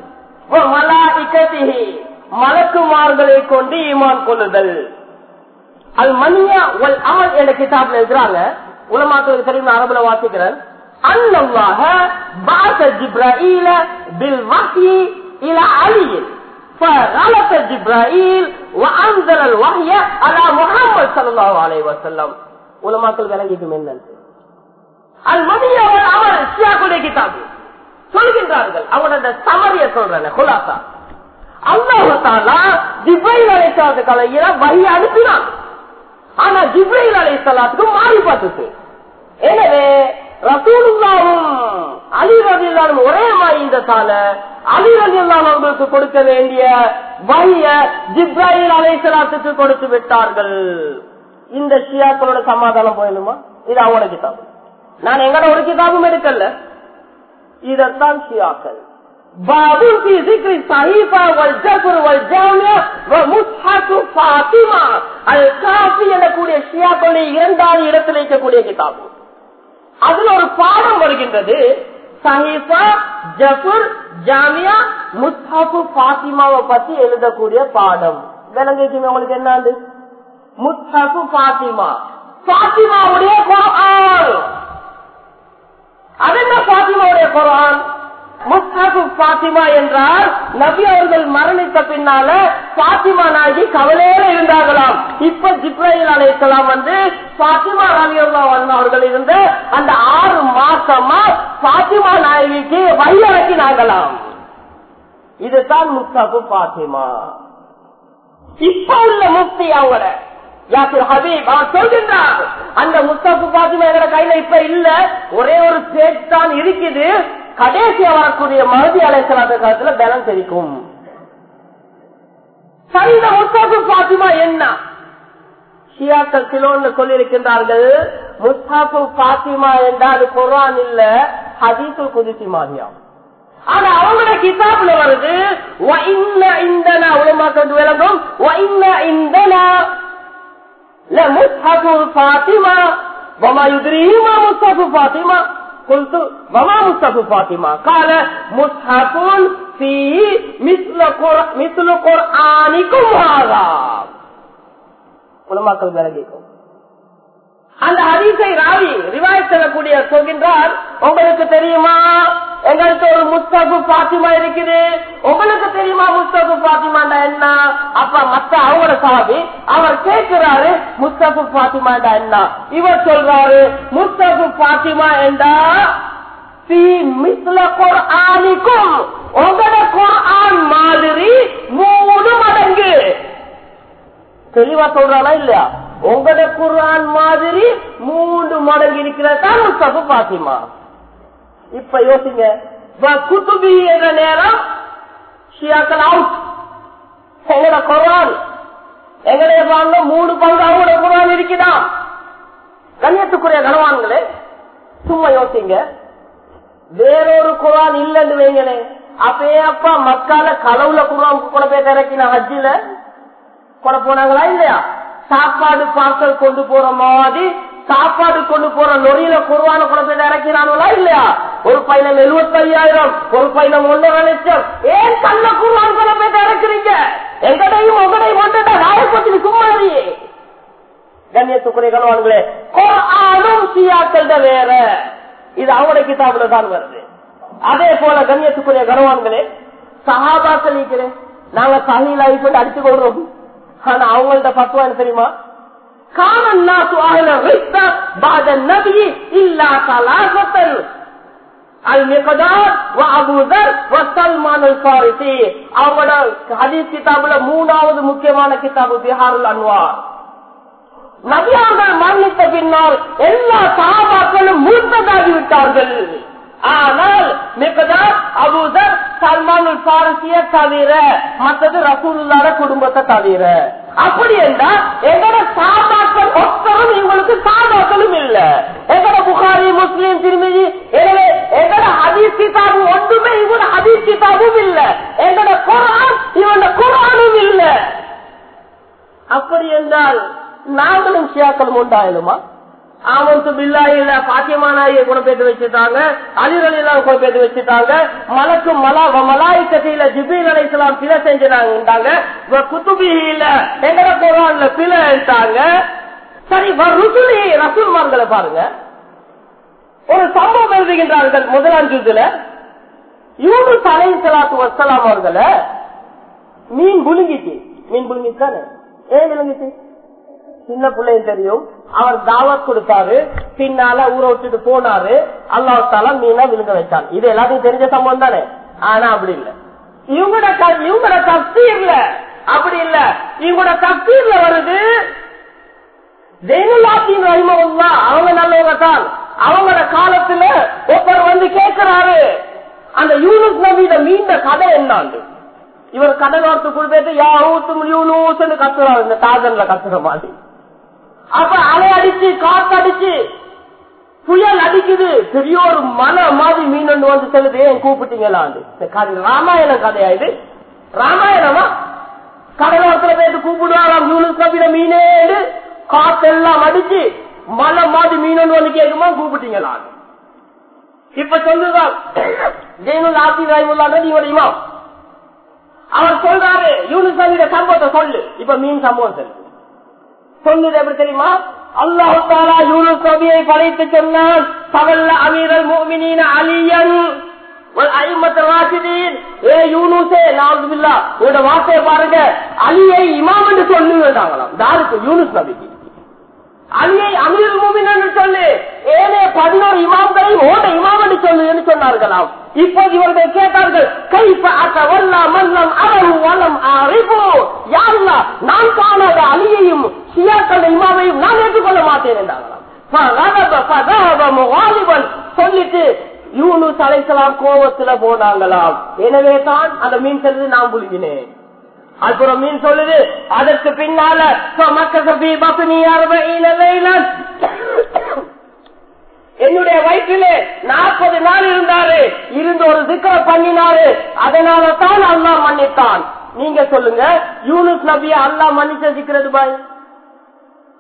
மலக்குமார்களை கொண்டு ஈமான் கொள்ளுதல். அது மணியா ஒல் அமல் என்ற கிதாப்ல இருக்கிறாங்க உலமாக்கள் தெரியும் அரபுல வாசிக்கிறேன் அல்லாஹ் பாச ஜிப்ரீல பில் வசி இல அலியில் فغلط جبرائيل وانزل الوحي على محمد صلى الله عليه وسلم உலமாக்கள் விளங்கிக்கும் என்ன அல் மதிய அவர் அவர் ஷியாக்குடைய கிதாபு சொல்கின்றார்கள் அவனோட சமரிய சொல்றேன் குலாசா அல்லாஹாலா ஜிப்ரைல் அலைசாத்து கலையில வழி அனுப்பினான் ஆனா ஜிப்ரைல் அலைசலாத்துக்கு மாறி பார்த்துச்சு எனவே ரசூலுல்லாவும் அலி ரதில்லாலும் ஒரே மாதிரி இருந்ததால அலி ரதில்லான் அவர்களுக்கு கொடுக்க வேண்டிய வழிய ஜிப்ராஹில் அலைசலாத்துக்கு கொடுத்து விட்டார்கள் இந்த ஷியாக்களோட சமாதானம் போயிடுமா இது அவங்களோட கிதாபு நான் எங்கட ஒரு கிதாபும் எடுக்கல இதத்தான் ஷியாக்கள் பாபு في ذكر الصحيفة والجبر والجامع ومصحف فاطمة الكافي எனக்கூடிய ஷியாக்களுடைய இரண்டாவது இடத்தில் இருக்கக்கூடிய கிதாபு அதுல ஒரு பாடம் வருகின்றது. சஹீஃபா ஜபுர் ஜாமியா முத்தாபு பாத்திமாவை பத்தி எழுதக்கூடிய பாடம். விளங்கிக்குங்க உங்களுக்கு என்னது முத்தாபு பாத்திமா பாத்திமாவுடைய குரான் அது என்ன பாத்திமாவுடைய குரான் முஸ்தபு பாத்திமா என்றால் நபி அவர்கள் மரணித்த பின்னால பாத்திமா நாயகி கவலையில இருந்தார்களாம். இப்ப ஜிப்ராயில் அலைக்கலாம் வந்து பாத்திமா நபி அவர்கள் இருந்து அந்த ஆறு மாசமா பாத்திமா நாயகிக்கு வழியிறக்கினாங்களாம் இதுதான் முஸ்தபு பாத்திமா இப்ப உள்ள முக்தி அவங்கள யாசிர் ஹபீப் அவர் சொல்கின்றார் அந்த முஸ்தபு பாத்திமா எங்க கையில இப்ப இல்ல ஒரே ஒரு பேஜ் தான் இருக்குது கடைசியா வரக்கூடிய மருதி அலைசலாத காலத்துல பலம் தெரிக்கும். சரி இந்த பாத்திமா என்ன? ஷியாக்கள் சிலோன்னு சொல்லியிருக்கின்றார்கள் முஸ்தாபு பாத்திமா என்றால் குரான் இல்ல ஹதீசு குதிசி மாதிரியா? ஆனா அவங்களோட கிதாப்ல வருது இந்தனா உலமாக்கள் விளங்கும் இந்தனா முஸ்தாபு பாத்திமா பாத்திமா يدريه ما مصحف فاطمة قلت وما مصحف فاطمة قال مصحف فيه مثل قر... مثل قرآنكم هذا உலமாக்கள் விலகிக்கும் அந்த ஹதீஸை ராவி ரிவாய் செல்லக்கூடிய சொல்கின்றார் உங்களுக்கு தெரியுமா எங்களுக்கு ஒரு முஸ்தபு பாத்திமா இருக்குது. உங்களுக்கு தெரியுமா முஸ்தபு பாத்திமாண்டா என்ன? அப்ப மத்த அவங்களோட சாபி அவர் கேட்கிறாரு முஸ்தபு பாத்திமாண்டா என்ன? இவர் சொல்றாரு முஸ்தபு பாத்திமா என்றா உங்களோட குரான் மாதிரி மூணு மடங்கு. தெளிவா சொல்றானா இல்லையா? உங்களோட குரான் மாதிரி மூன்று மடங்கு இருக்கிறதா முஸ்தபு பாத்திமா இப்ப யோசிங்க. குத்துபி என்ற நேரம் ஷியாக்கள் அவுட் எங்கட குரான் எங்களுடைய பாங்க மூணு பங்கு அவங்களோட குரான் இருக்குதா? கண்ணியத்துக்குரிய கனவான்களே சும்மா யோசிங்க. வேறொரு குரான் இல்லைன்னு வைங்களே அப்பே அப்பா மக்கால கடவுள குரான் கூட போய் இறக்கின ஹஜ்ஜில கொட போனாங்களா இல்லையா? சாப்பாடு பார்சல் கொண்டு போற மாதிரி சாப்பாடு கொண்டு போற நொறியில குருவான குழந்தை இறக்கிறாங்களா இல்லையா? ஒரு பையனம் எழுபத்தி ஐயாயிரம் ஒரு பையனம் ஒன்றரை லட்சம். ஏன் கண்ண குருவான் குழந்தை இறக்குறீங்க எங்கடையும் உங்களையும் ஒன்றா ராயப்பத்தி சும்மா கண்ணியத்துக்குரிய கணவான்களே குரானும் சியாக்கள் வேற. இது அவங்களோட கிதாபுல தான் வருது. அதே போல கண்ணியத்துக்குரிய கணவான்களே சகாபாக்கள் இருக்கிறேன் நாங்க சஹீல் போய் அடிச்சு கொள்றோம். ஆனா அவங்கள்ட்ட பத்துவான்னு தெரியுமா? كان الناس أهل الرفة بعد النبي إلا ثلاثة المقدار وأبو ذر وسلمان الفارسي அவங்களோட ஹதீஸ் கிதாபுல மூணாவது முக்கியமான கிதாபு பிஹாருல் அன்வார் நபியார்கள் மரணித்த பின்னால் எல்லா சகாபாக்களும் மூத்ததாகி விட்டார்கள் ஆனால் மிகதார் அபூதர் சல்மான் பாரசிய தவிர மற்றது ரசூல்லாத குடும்பத்தை தவிர அப்படி என்றால் எங்கட சாதாக்கள் ஒத்தரும் இவங்களுக்கு சாதாக்களும் இல்ல. எங்கட புகாரி முஸ்லீம் திருமதி எனவே எங்கட ஹதீஸ் கிதாபு ஒன்றுமே இவங்க ஹதீஸ் கிதாபும் இல்ல. எங்கட குரான் இவங்க குரானும் இல்ல. அப்படி என்றால் நாங்களும் சியாக்களும் உண்டாயிடுமா ஆமந்து பில்லாயில பாத்தியமானாய குணப்பேத்து வச்சுட்டாங்க அலிரலாம் குணப்பேத்து வச்சுட்டாங்க மலக்கு மலா மலாய் கதையில ஜிபீல் அலைசலாம் பிழை செஞ்சாங்க குத்துபியில எங்கட குரான்ல பிழை எடுத்தாங்க சரி ருசுலி ரசூல்மார்களை பாருங்க. ஒரு சம்பவம் எழுதுகின்றார்கள் முதலாம் ஜூதுல யூனு அலை சலாத்து வசலாம் அவர்களை மீன் புழுங்கிச்சு. மீன் புழுங்கிச்சு ஏன் விழுங்கிச்சு சின்ன பிள்ளையும் தெரியும். அவர் தாவத் கொடுத்தாரு. பின்னால ஊரை விட்டுட்டு போனாரு. அல்லாத்தால மீனா விழுங்க வச்சான். இது எல்லாத்தையும் தெரிஞ்ச சம்பவம் தானே? ஆனா அப்படி இல்ல. இவங்களோட இவங்களோட இல்ல அப்படி இல்ல. இவங்களோட இல்ல வருது ஜெயலலாத்தின் ரஹிமல்லா அவங்க நல்லவங்க தான். அவங்களோட காலத்துல ஒருத்தர் வந்து கேட்கிறாரு அந்த யூனுஸ் நபியிட மீண்ட கதை என்னாண்டு? இவர் கதை கடலோரத்து கொடுத்து யாவூத்தும் யூனூஸ் கத்துறாரு. இந்த தாஜன்ல கத்துற மாதிரி. அப்ப அலை அடிச்சு காத்து அடிச்சு புயல் அடிக்குது. பெரிய ஒரு மன மாதிரி மீன் ஒன்று வந்து சொல்லுது. ஏன் கூப்பிட்டீங்களாண்டு ராமாயணம் கதையா இது? ராமாயணமா? கடலோரத்துல போயிட்டு கூப்பிடுவாராம் யூனுஸ் நபியிட மீனே காத்தெல்லாம் அடிச்சு மலை மாதிரி மீன் ஒன்று வந்து கேட்குமா? கூப்பிட்டீங்களாண்டு இப்ப சொல்லுதான் ஜெயனுல் ஆசி ராய்முல்லான்னு நீங்க இமாம். அவர் சொல்றாரு யூனிசமிட சம்பவத்தை சொல்லு. இப்ப மீன் சம்பவம் சொல்லு சொல்லுது எப்படி தெரியுமா? அல்லாஹு தாலா யூனுஸ் நபியை படைத்து சொன்னான் சவல்ல அமீரல் மோமினின் அலியன் வார்த்தையை பாருங்க. அலியை இமாம் என்று சொல்லி வேண்டாங்களாம் தாருக்கு யூனுஸ் நபிக்கு. அலியை அமீர் மூமின் என்று சொல்லு. ஏனே பதினோரு இமாம்களை ஓட இமாம் என்று சொல்லு என்று சொன்னார்களாம். இப்போது இவர்கள் கேட்டார்கள் கைப்ப அக்கவல்லா மல்லம் அறம் வளம் அறிவு யாருலா நான் காணாத அலியையும் சியாக்கள் இமாமையும் நான் ஏற்றுக்கொள்ள மாட்டேன் என்றாங்களாம் சொல்லிட்டு யூனு அலைசலாம் கோவத்துல போனாங்களாம். எனவே தான் அந்த மீன் செல்வது நான் புழுங்கினேன். அப்புறம் மீன் சொல்லுது அதற்கு பின்னால என்னுடைய வயிற்றிலே நாற்பது நாள் இருந்தாரு. இருந்து ஒரு சிக்கர பண்ணினாரு. அதனால தான் அல்லா மன்னித்தான். நீங்க சொல்லுங்க யூனுஸ் நபிய அல்லா மன்னிச்ச பாய்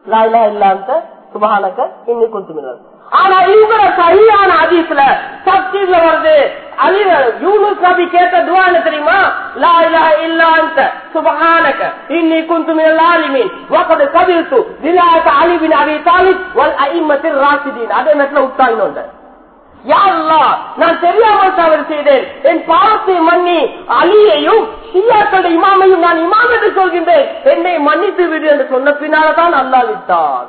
லாயிலா இல்லாத சுபகானக்க இன்னும் கொடுத்து ஆனா இவங்கள சரியான அதிசல சக்தியில வருது. அலிர யூனுஸ் நபி கேட்ட துவா என்ன தெரியுமா? லா இலாஹ இல்லா அன்த இன்னி குன்து மினல் ஆலிமீன். வகத் கபில்து திலாத அலி பின் அபி தாலிப் வல் அஇம்மத்திர் ராஷிதீன். அதே நேரத்துல உட்கார்ந்து நான் தெரியாமல் தவறு செய்தேன். என் பாவத்தை மன்னி அலியையும் ஷியாக்களுடைய இமாமையும் நான் இமாம் என்று சொல்கின்றேன். என்னை மன்னித்து விடு என்று சொன்ன பின்னால்தான் அல்லா விட்டான்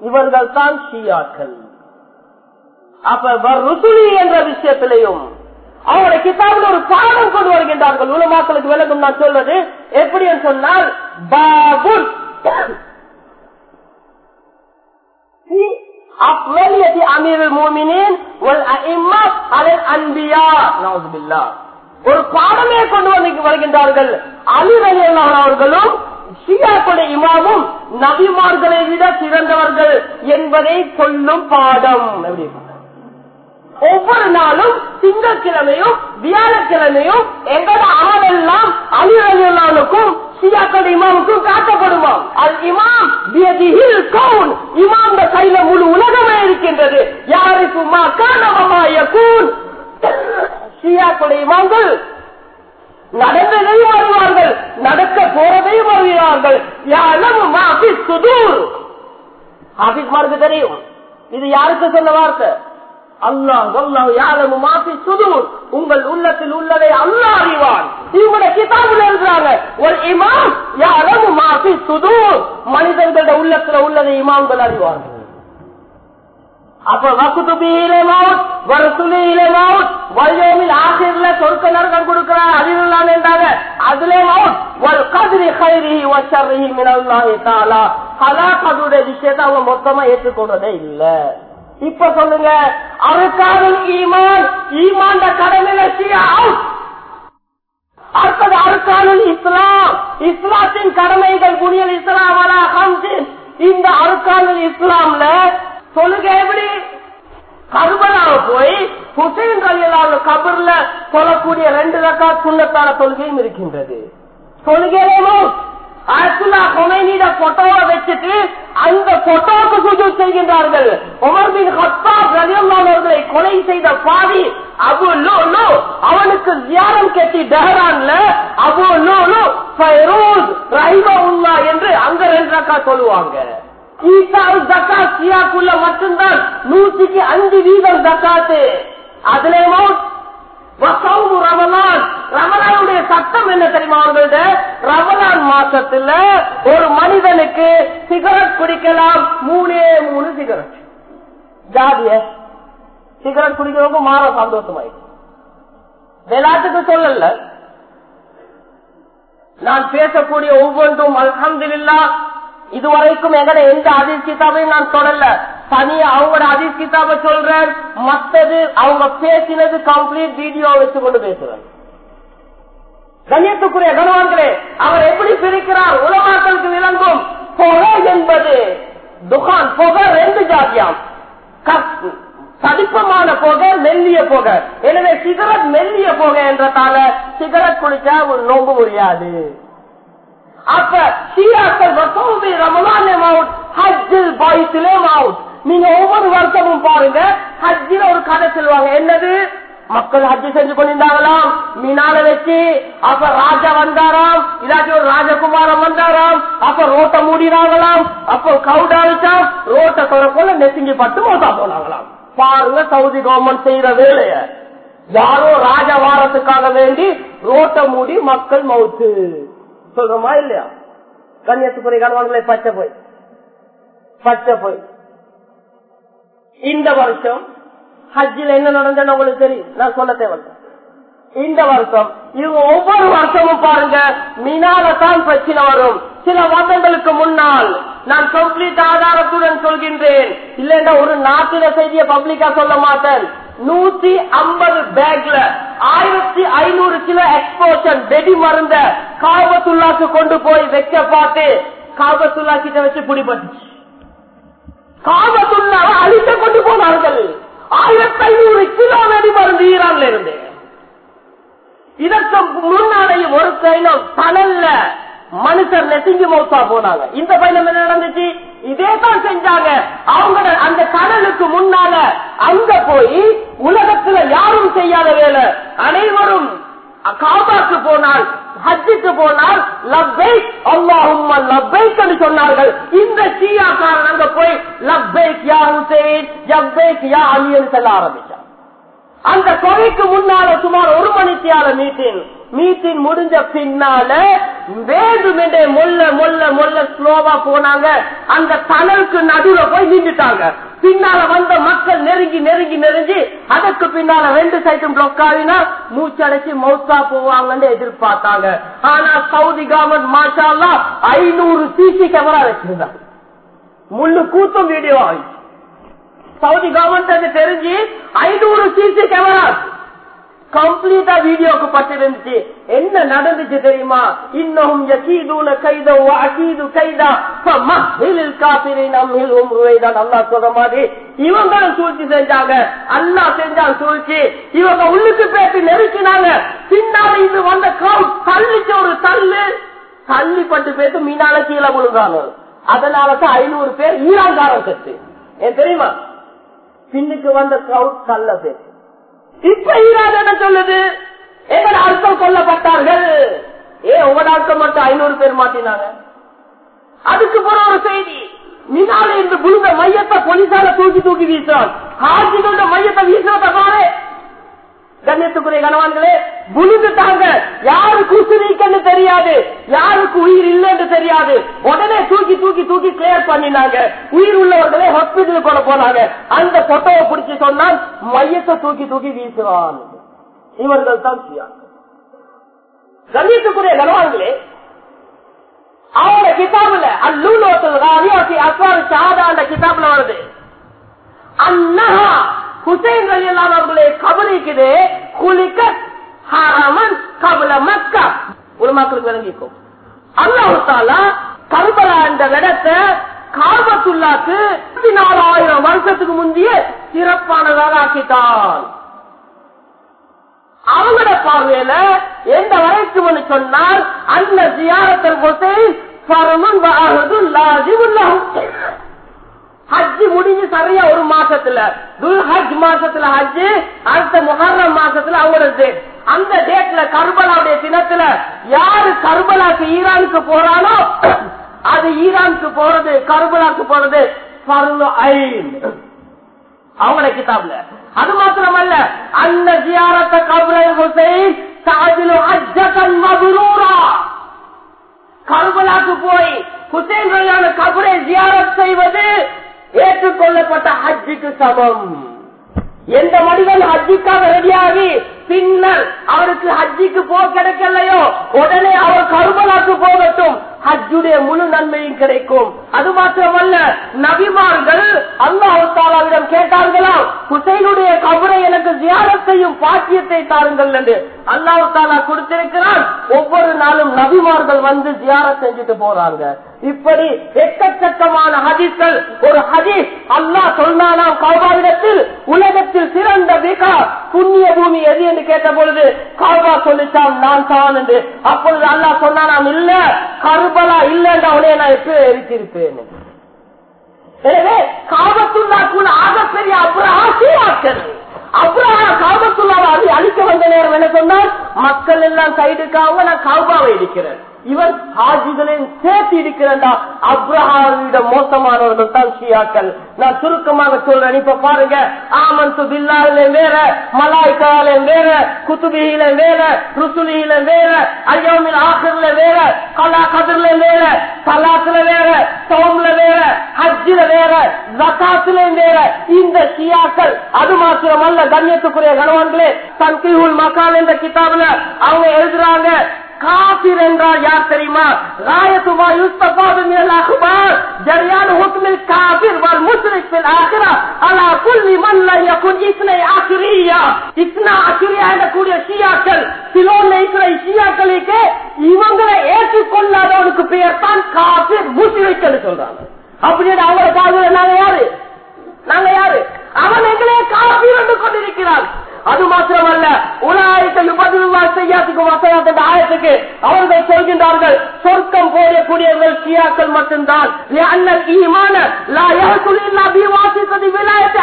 இவர்கள் தான் ஷியாக்கள். அப்ப ருசுலி என்ற விஷயத்திலையும் அவருடைய கிதாபில் ஒரு பாடம் கொண்டு வருகின்றார்கள். உலமாக்களுக்கு விளக்கம் நான் சொல்வது எப்படி சொன்னால் பாபுல் அமீரல் அவர்களும் இமாமும் நபிமார்களை விட சிறந்தவர்கள் என்பதை சொல்லும் பாடம். ஒவ்வொரு நாளும் திங்கட்கிழமையும் வியாழக்கிழமையும் எங்களோட அமலெல்லாம் அலிரலானுக்கும் ஷியாக்கள் இமாமுக்கும் காட்டப்படுமாம் அல் இமாம் கவுன். இமாம் கையில முழு உலகமே இருக்கின்றது. யாருக்கும் கூன் ஷியாக்களுடைய இமாம்கள் நடந்ததையும் வருவார்கள் நடக்க போறதையும் வருகிறார்கள் யாரும் சுதூர். ஆபிஸ்மாருக்கு தெரியும். இது யாருக்கு சொன்ன வார்த்தை? அல்லாஹ் அல்லாஹ் யாரும் உங்கள் உள்ளத்தில் உள்ளதை அல்லாஹ் அறிவான். இவங்களுடைய கிதாபில் இருக்கிறாங்க ஒரு இமாம் யாரும் மாசி சுதூர். மனிதர்களுடைய உள்ளத்துல உள்ளதை இமாம்கள் அறிவார்கள். அப்ப வக்குத்துபியிலே மவுத் வருசுலியிலே மவுத் வயோமில் ஆசிரியர்ல சொர்க்க நரகம் கொடுக்கிறார் அறிவுள்ளான் என்றாங்க அதிலே மவுத் ஒரு கதிரி கைரி வச்சரிஹி மினல்லாஹி தஆலா. ஹலாகதுடைய விஷயத்தை அவங்க மொத்தமா ஏற்றுக்கொண்டதே இல்ல. இப்ப சொல்லுங்க அருக்காவில் ஈமான் ஈமான் கடமையில அடுத்தது அறுக்காலும் இஸ்லாம். இஸ்லாத்தின் கடமைகள் புனியல் இஸ்லாம் இந்த அறுக்காலும் இஸ்லாம்ல சொல்லுங்க எப்படி? கருபலாவ போய் ஹுசைன் ரலியலான கபர்ல சொல்லக்கூடிய ரெண்டு ரக்கா சுண்ணத்தான தொழுகையும் இருக்கின்றது. தொழுகையிலேமோ ஆசுல்லா கொமைனிட போட்டோவை வச்சுட்டு அந்த பொட்டாக்கு சுஜு செய்கின்றார்கள். உமர்பின் பின் ரஜியல்லான் அவர்களை கொலை செய்த பாவி அபு லோ அவனுக்கு தியானம் கட்டி டெஹரான்ல அபு லோ லோ ஃபைரூஸ் ரஹிமவுல்லா என்று அங்க ரெண்டு ரக்கா சொல்லுவாங்க. மட்டும்தான் நூற்றுக்கு அஞ்சு வீதம் தக்காத்து அதுலேயும் ரமலானுடைய சட்டம் என்ன தெரியுமா அவர்கள்ட்ட? ரமலான் மாசத்துல ஒரு மனிதனுக்கு சிகரெட் குடிக்கலாம். மூணே மூணு சிகரெட். ஜாதிய. சிகரெட் குடிக்கிறவங்க மாற சந்தோஷமாயிடுச்சு விளையாட்டுக்கு சொல்லல. நான் பேசக்கூடிய ஒவ்வொன்றும் அலமதுல்லா இதுவரைக்கும் எங்கட எந்த அதிர்ச்சி தவையும் நான் தொடரல தனியா அவங்களோட அதிர் கிதாப சொல்றேன் மத்தது அவங்க பேசினது கம்ப்ளீட் வீடியோ வச்சு கொண்டு பேசுறேன் கண்ணியத்துக்குரிய கணவான்களே அவர் எப்படி பிரிக்கிறார்? உலமாக்களுக்கு விளங்கும். புகை என்பது துகான் புகை ரெண்டு ஜாதியாம். சதிப்பமான புகை மெல்லிய புகை. எனவே சிகரெட் மெல்லிய புகை என்றதால சிகரெட் குடிச்சா ஒரு நோம்பு முடியாது அப்ப சீராக்கள் ரமலான் அவுட் ஹஜ்ஜில் பாய்த்திலே அவுட் நீங்க ஒவ்வொரு வருஷமும் பாருங்க ஹஜ்ஜில ஒரு கதை சொல்லுவாங்க. என்னது? மக்கள் ஹஜ்ஜு செஞ்சு கொண்டிருந்தாங்களாம். மீனால வச்சு அப்ப ராஜா வந்தாராம். இல்லாட்டி ஒரு ராஜகுமாரம் வந்தாராம். அப்ப ரோட்டை மூடினாங்களாம். அப்ப கவுடாலிச்சாம் ரோட்டை தொடர்போல நெசுங்கி பட்டு மோசா போனாங்களாம். பாருங்க சவுதி கவர்மெண்ட் செய்யற வேலைய. யாரோ ராஜ வாரத்துக்காக வேண்டி ரோட்டை மூடி மக்கள் மவுத்து. சொல்றோமா இல்லையா? கன்னியாகுமரி கணவன்களை பச்சை போய். பச்சை போய். இந்த வருஷம் ஹஜ்ஜில் என்ன நடந்தேன்னு உங்களுக்கு தெரியும். நான் சொல்ல தேவை இந்த வருஷம் இவங்க ஒவ்வொரு வருஷமும் பாருங்க மினால தான் பிரச்சனை வரும். சில வருடங்களுக்கு முன்னால் நான் கம்ப்ளீட் ஆதாரத்துடன் சொல்கின்றேன். இல்லைன்னா ஒரு நாட்டில செய்திய பப்ளிக்கா சொல்ல மாட்டேன். நூத்தி ஐம்பது பேக்ல ஆயிரத்தி ஐநூறு கிலோ எக்ஸ்போஷன் வெடி மருந்த காபத்துள்ளாக்கு கொண்டு போய் வைக்க பார்த்து காபத்துள்ளா கிட்ட வச்சு பிடிபட்டுச்சு காபத்துள்ளாவை அழித்த கொண்டு போனார்கள். ஆயிரத்தி ஐநூறு கிலோ வெடி மருந்து ஈரான்ல இருந்து இதற்கு முன்னாலேயும் ஒரு பயணம் தனல்ல மனுஷர் நெசிங்கி மௌத்தா போனாங்க. இந்த பயணம் என்ன நடந்துச்சு? இதே தான் செஞ்சாங்க. அவங்க அந்த கடலுக்கு முன்னால அங்க போய் உலகத்துல யாரும் செய்யாத வேலை. அனைவரும் காபாக்கு போனால் ஹஜ்ஜுக்கு போனால் லப்பைக் அல்லாஹும் லப்பைக் என்று சொன்னார்கள். இந்த ஷியாக்காரன் அங்க போய் லப்பைக் யா ஹுசேன் லப்பைக் யா அலின்னு சொல்ல ஆரம்பிச்சார் அந்த கொலைக்கு முன்னால சுமார் ஒரு மணித்தியால மீட்டிங் மீட்டிங் முடிஞ்ச பின்னால வேண்டுமென்றே மொல்ல மொல்ல மொல்ல ஸ்லோவா போனாங்க. அந்த தனலுக்கு நடுவுல போய் நின்றுட்டாங்க. பின்னால வந்த மக்கள் நெருங்கி நெருங்கி நெருங்கி அதற்கு பின்னால ரெண்டு சைட்டும் பிளாக் ஆகினா மூச்சடைச்சு மௌத்தா போவாங்கன்னு எதிர்பார்த்தாங்க. ஆனா சவுதி கவர்மெண்ட் மாஷா ஐநூறு சிசி கேமரா வச்சிருந்தாங்க முள்ளு கூத்தும் வீடியோ ஆயிடுச்சு. சவுதி கவர்மெண்ட் தெரிஞ்சு ஐநூறு சிசி கேமரா கம்ப்ளீட்டா வீடியோக்கு பட்டிருந்துச்சு. என்ன நடந்துச்சு தெரியுமா? இன்னும் யகீதுன கைதோ அசீது கைதா. மஹிலில் காபிரின் அம்ஹில் உம்ருவைதான் அல்லாஹ் சொல்ற மாதிரி. இவங்களும் சூழ்ச்சி செஞ்சாங்க. அல்லா செஞ்சான் சூழ்ச்சி. இவங்க உள்ளுக்கு பேசி நெருக்கினாங்க. பின்னால இது வந்த கவு தள்ளிச்சு ஒரு தள்ளு. தள்ளி பட்டு பேத்து மீனால கீழே விழுந்தாங்க. அதனாலதான் ஐநூறு பேர் ஈராங்காரம் செத்து. ஏன் தெரியுமா? பின்னுக்கு வந்த கவுட் தள்ள பேர் இப்ப ஈரான் என்ன சொல்லுது? எங்கள் ஆட்கள் கொல்லப்பட்டார்கள் ஏ உங்க ஆட்கள் மட்டும் ஐநூறு பேர் மாட்டினாங்க அதுக்கு போற ஒரு செய்தி. மினால இந்த புழுந்த மையத்தை போலீசார தூக்கி தூக்கி வீசுறான். ஹாஜிகளோட மையத்தை வீசுறத பாரு. கண்ணியத்துக்குரிய கணவான்களே விழுந்துட்டாங்க யாருக்கு உசுரிக்கன்னு தெரியாது. யாருக்கு உயிர் இல்லைன்னு தெரியாது. உடனே தூக்கி தூக்கி தூக்கி கிளியர் பண்ணினாங்க. உயிர் உள்ளவர்களே ஹாஸ்பிட்டல் கொண்டு போனாங்க. அந்த போட்டோவை பிடிச்சி சொன்னால் மையத்தை தூக்கி தூக்கி வீசுவான். இவர்கள் தான் கண்ணியத்துக்குரிய நிலவாங்களே அவரோட கிதாபுல அல்லூலோத்தில் அஸ்வாரி சாதா அந்த கிதாபுல வருது. அண்ணா ஹுசைன் ரயில் அவர்களே கபரிக்குது குலிக்கத் ஹரமன் கபல மக்கா. உலமாக்களுக்கு விளங்கிக்கும் அல்லாஹு தாலா என்ற இடத்தை காபத்துள்ளாக்கு நாலாயிரம் வருஷத்துக்கு முந்தைய சிறப்பானதாக ஆக்கிட்டான். அவங்களோட பார்வையில எந்த வரைக்கும் சொன்னால் அந்த ஜியாரத்தல் ஹுசைன் பரமன் லாஜி உள்ள ஹஜ்ஜு முடிஞ்சு சரியா ஒரு மாசத்துல. துல் ஹஜ் மாசத்துல ஹஜ்ஜு அடுத்த முகர்ரம் மாசத்துல அவங்களோட அந்த டேட்ல கர்பலாவுடைய தினத்துல யாரு கர்பலாக்கு ஈரானுக்கு போறானோ அது ஈரானுக்கு போறது கர்பலாக்கு போறது அவங்களோட கிதாப்ல. அது மாத்திரமல்ல அந்த ஜியாரத்தை கபரை ஹுசைன் சாஜிலு அஜ்ஜகன் மபுரூரா. கர்பலாக்கு போய் ஹுசைன் கபுரை ஜியாரத் செய்வது ஏற்றுக்கொள்ளப்பட்ட ஹஜ்ஜுக்கு சமம். எந்த மனிதன் ஹஜ்ஜுக்காக ரெடியாகி பின்னர் அவருக்கு ஹஜ்ஜிக்கு போக கிடைக்கலையோ உடனே அவர் கருமலாக்கு போகட்டும். ஹஜ்ஜுடைய முழு நன்மையும் கிடைக்கும். அது மாத்திரமல்ல நபிமார்கள் அல்லாஹாலாவிடம் கேட்டார்களா குசைனுடைய கபரை எனக்கு ஜியாரத்தையும் பாக்கியத்தை தாருங்கள் என்று. அல்லாஹாலா கொடுத்திருக்கிறான். ஒவ்வொரு நாளும் நபிமார்கள் வந்து ஜியாரத் செஞ்சுட்டு போறாங்க. இப்படி எக்கச்சக்கமான ஹதீஸ்கள். ஒரு ஹதீஸ் அல்லாஹ் சொன்னானாம் கௌபாவிடத்தில் உலகத்தில் சிறந்த விகா புண்ணிய பூமி எது என்று கேட்ட பொழுது காபா சொல்லிச்சான் நான் தான் என்று. அப்பொழுது அல்லாஹ் சொன்னானாம் இல்ல கருபலா இல்லைன்ற உடனே நான் எப்ப எரித்திருப்பேன் எனவே காபத்துள்ளாக்குள்ள ஆகப்பெரிய அப்புறம் ஆசீர்வாக்கள் அப்புறம் காபத்துள்ளாவை அழிக்க வந்த நேரம் என்ன சொன்னால் மக்கள் எல்லாம் சைடுக்காக நான் காபாவை இடிக்கிறேன். இவன் ஹாஜிகளையும் சேர்த்து இருக்கிறா அப்ரஹாவிட மோசமானவர்கள் தான் ஷியாக்கள். நான் சுருக்கமாக சொல்றேன். இப்ப பாருங்க. ஆமன் பில்லாவில வேற மலாய்க்கால வேற குத்துபியில வேற ருசுலியில வேற ஐயோமில் ஆக்கர்ல வேற கலா கதிர்ல வேற சலாத்துல வேற சோம்ல வேற ஹஜ்ஜில வேற ஜக்காத்துல வேற. இந்த ஷியாக்கள் அது மாத்திரமல்ல கண்ணியத்துக்குரிய கணவன்களே தன்கிஹுல் மக்கான் என்ற கிதாபுல அவங்க எழுதுறாங்க. காபிர் என்றால் யார் தெரியுமா? ராயத்துமா யுஸ்தபாது மினல் ஜரியான் ஹுக்மில் காபிர் வல் முஸ்ரிக் ஃபில் ஆகிரா. அலா குல்லி மன் யகுன் இஸ்னை ஆகிரியா. இஸ்னா ஆகிரியா என்ற கூடிய ஷியாக்கள் சிலோன்ல இருக்கிற ஷியாக்களுக்கு இவங்களை ஏற்றுக்கொள்ளாதவனுக்கு பெயர் தான் காபிர் முஸ்ரிக் என்று சொல்றாங்க. அப்படின்னு அவங்கள காபிர் நாங்க யாரு? நாங்க யாரு? அவன் எங்களே காபீர் கொண்டிருக்கிறான். அது மாத்திரமல்ல உலாய்க்க யுபதுல்லா செய்யாத்துக்கு வசனாத் என்ற ஆயத்துக்கு அவர்கள் சொல்கின்றார்கள் சொர்க்கம் போடக்கூடியவர்கள் ஷியாக்கள் மட்டும்தான். அண்ணல் ஈமான லா யஹ்குல் இல்லா பி வாசித்ததி விலாயத்தி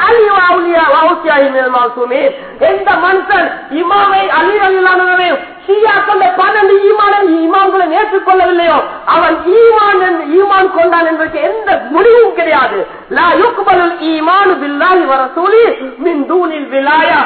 எந்த மனுஷன் இமாமை அலி ரலியல்லாஹு ஷியாக்கள் பன்னெண்டு ஈமான இமாம்களை ஏற்றுக்கொள்ளவில்லையோ அவன் ஈமான் என்று- ஈமான் கொண்டான் என்பதற்கு எந்த முடிவும் கிடையாது. லா யுக்பலுல் ஈமானு பில்லாஹி வ ரசூலி மின் தூனில் விலாயா.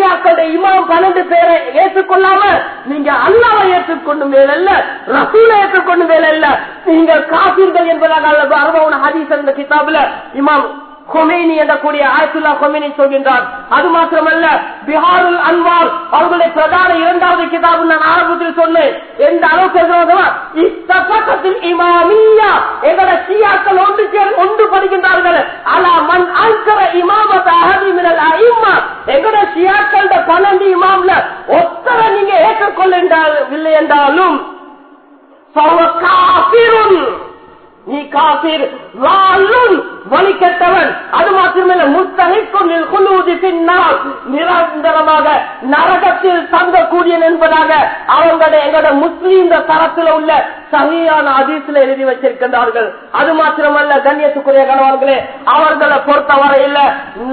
ஷியாக்களுடைய இமாம் பன்னெண்டு பேரை ஏற்றுக்கொள்ளாம நீங்க அல்லாவை ஏற்றுக்கொண்டும் வேலை இல்ல ரசூலை ஏற்றுக்கொண்டும் வேலை இல்ல நீங்கள் காப்பீர்கள் என்பதாக அரபவுன ஹதீஸ் அந்த கிதாபுல இமாம் கொமேனி என்ற ஆயத்துல்லா கொமேனி சொல்கின்றார். அது மாத்திரமல்ல பிஹாருல் அன்வார் அவர்களுடைய பிரதான இரண்டாவது கிதாபு நான் ஆரம்பத்தில் சொன்னேன். எந்த அளவுக்கு எழுதுவாங்களா? இத்தப்பக்கத்தில் இமாமியா எங்களோட சியாக்கள் ஒன்று சேர் ஒன்று படுகின்றார்கள் அலா மண் அல்கர இமாமத் அகதி மினல் அஇம்மா ஷியாக்கள பன்னெண்டு இமாம்ல ஒத்தரை நீங்க ஏற்றுக்கொள்ளவில்லை என்றாலும் நீ காசிர் லாலும் வழி கெட்டவன். அது மாத்திரமல்ல முத்தகைக்கும் குழுவுதி பின்னால் நிரந்தரமாக நரகத்தில் தங்கக்கூடியன் என்பதாக அவங்களோட எங்களோட முஸ்லீம் தரத்தில் உள்ள சரியான அதிசல எழுதி வச்சிருக்கின்றார்கள். அது மாத்திரமல்ல கண்ணியத்துக்குரிய கணவர்களே அவர்களை பொறுத்தவரையில்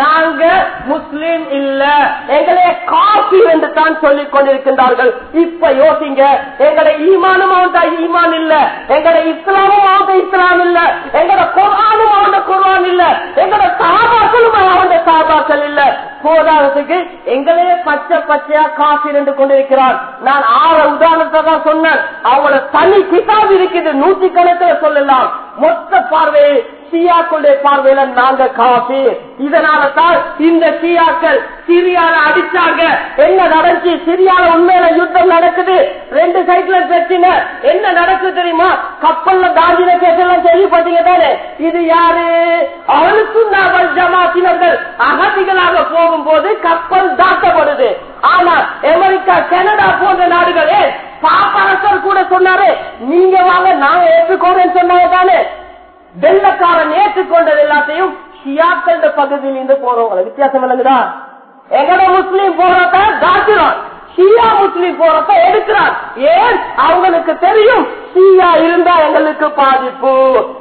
நாங்க முஸ்லீம் இல்ல. எங்களே காபி என்று தான் சொல்லிக் கொண்டிருக்கின்றார்கள். இப்ப யோசிங்க எங்கட ஈமானும் அவன்கிட்ட ஈமான் இல்ல. எங்கட இஸ்லாமும் அவன் இஸ்லாம் இல்ல. எங்கட குரானும் அவன் குரான் இல்ல. எங்கட சாபாக்களும் அவன் சாபாக்கள் இல்ல. போதாததுக்கு எங்களே பச்சை பச்சையா காஃபி என்று கொண்டிருக்கிறார். நான் ஆறு உதாரணத்தை தான் சொன்னேன். அவங்களோட தனி கிதாப் இருக்குது. நூத்தி கணக்கில் சொல்லலாம். மொத்த பார்வையை ஷியாக்களுடைய பார்வையில நாங்க காபி இதனால தான் இந்த ஷியாக்கள் சிரியால அடிச்சாங்க. என்ன நடந்துச்சு? சிரியால உண்மையில யுத்தம் நடக்குது. ரெண்டு சைட்ல பிரச்சனை. என்ன நடக்குது தெரியுமா? கப்பல்ல தாண்டின கேட்டெல்லாம் கேள்விப்பட்டீங்க தானே? இது யாரு? அவளுக்கு நாவல் ஜமாத்தினர்கள் அகதிகளாக போகும்போது கப்பல் தாக்கப்படுது. ஆனா அமெரிக்கா கனடா போன்ற நாடுகளே பாப்பரசர் கூட சொன்னாரு நீங்க வாங்க நாங்க ஏற்றுக்கோறேன்னு சொன்னாங்க தானே. வெள்ளக்காரன் ஏற்றுக்கொண்டது எல்லாத்தையும் ஷியாக்கள் பகுதியில் இருந்து போறவங்க வித்தியாசம் இல்லைங்கதா எங்கட முஸ்லீம் போறத காட்டுறான் ஷியா முஸ்லீம் போறத எடுக்கிறான் ஏன்? அவங்களுக்கு தெரியும். தீயா இருந்தா எங்களுக்கு பாதிப்பு.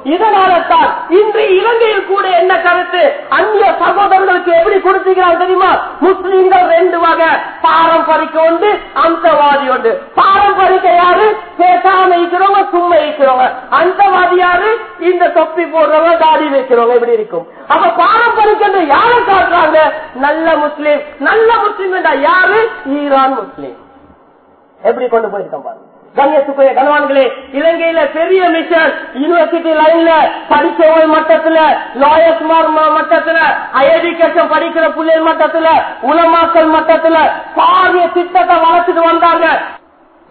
இதனால தான் இன்று இலங்கையில் கூட என்ன கருத்து? அந்நிய சகோதரர்களுக்கு எப்படி கொடுத்துக்கிறாங்க தெரியுமா? முஸ்லீம்கள் ரெண்டு வகை. பாரம்பரிக்க உண்டு அந்தவாதி உண்டு. பாரம்பரிக்க யாரு? பேசாம இருக்கிறவங்க சும்மா இருக்கிறவங்க. அந்தவாதி யாரு? இந்த தொப்பி போடுறவங்க தாடி வைக்கிறவங்க எப்படி இருக்கும். அப்ப பாரம்பரிக்க யாரை காட்டுறாங்க? நல்ல முஸ்லீம். நல்ல முஸ்லீம் யாரு? ஈரான் முஸ்லீம். எப்படி கொண்டு போயிருக்கோம் பாருங்க. கண்ணியத்துக்குரிய கனவான்களே இலங்கையில பெரிய மிஷன் யூனிவர்சிட்டி லைன்ல படிச்சவங்க மட்டத்துல லாயர்ஸ் மட்டத்துல எஜுகேஷன் படிக்கிற பிள்ளைகள் மட்டத்துல உலமாக்கல் மட்டத்துல பாரிய திட்டத்தை வளர்த்துட்டு வந்தாங்க.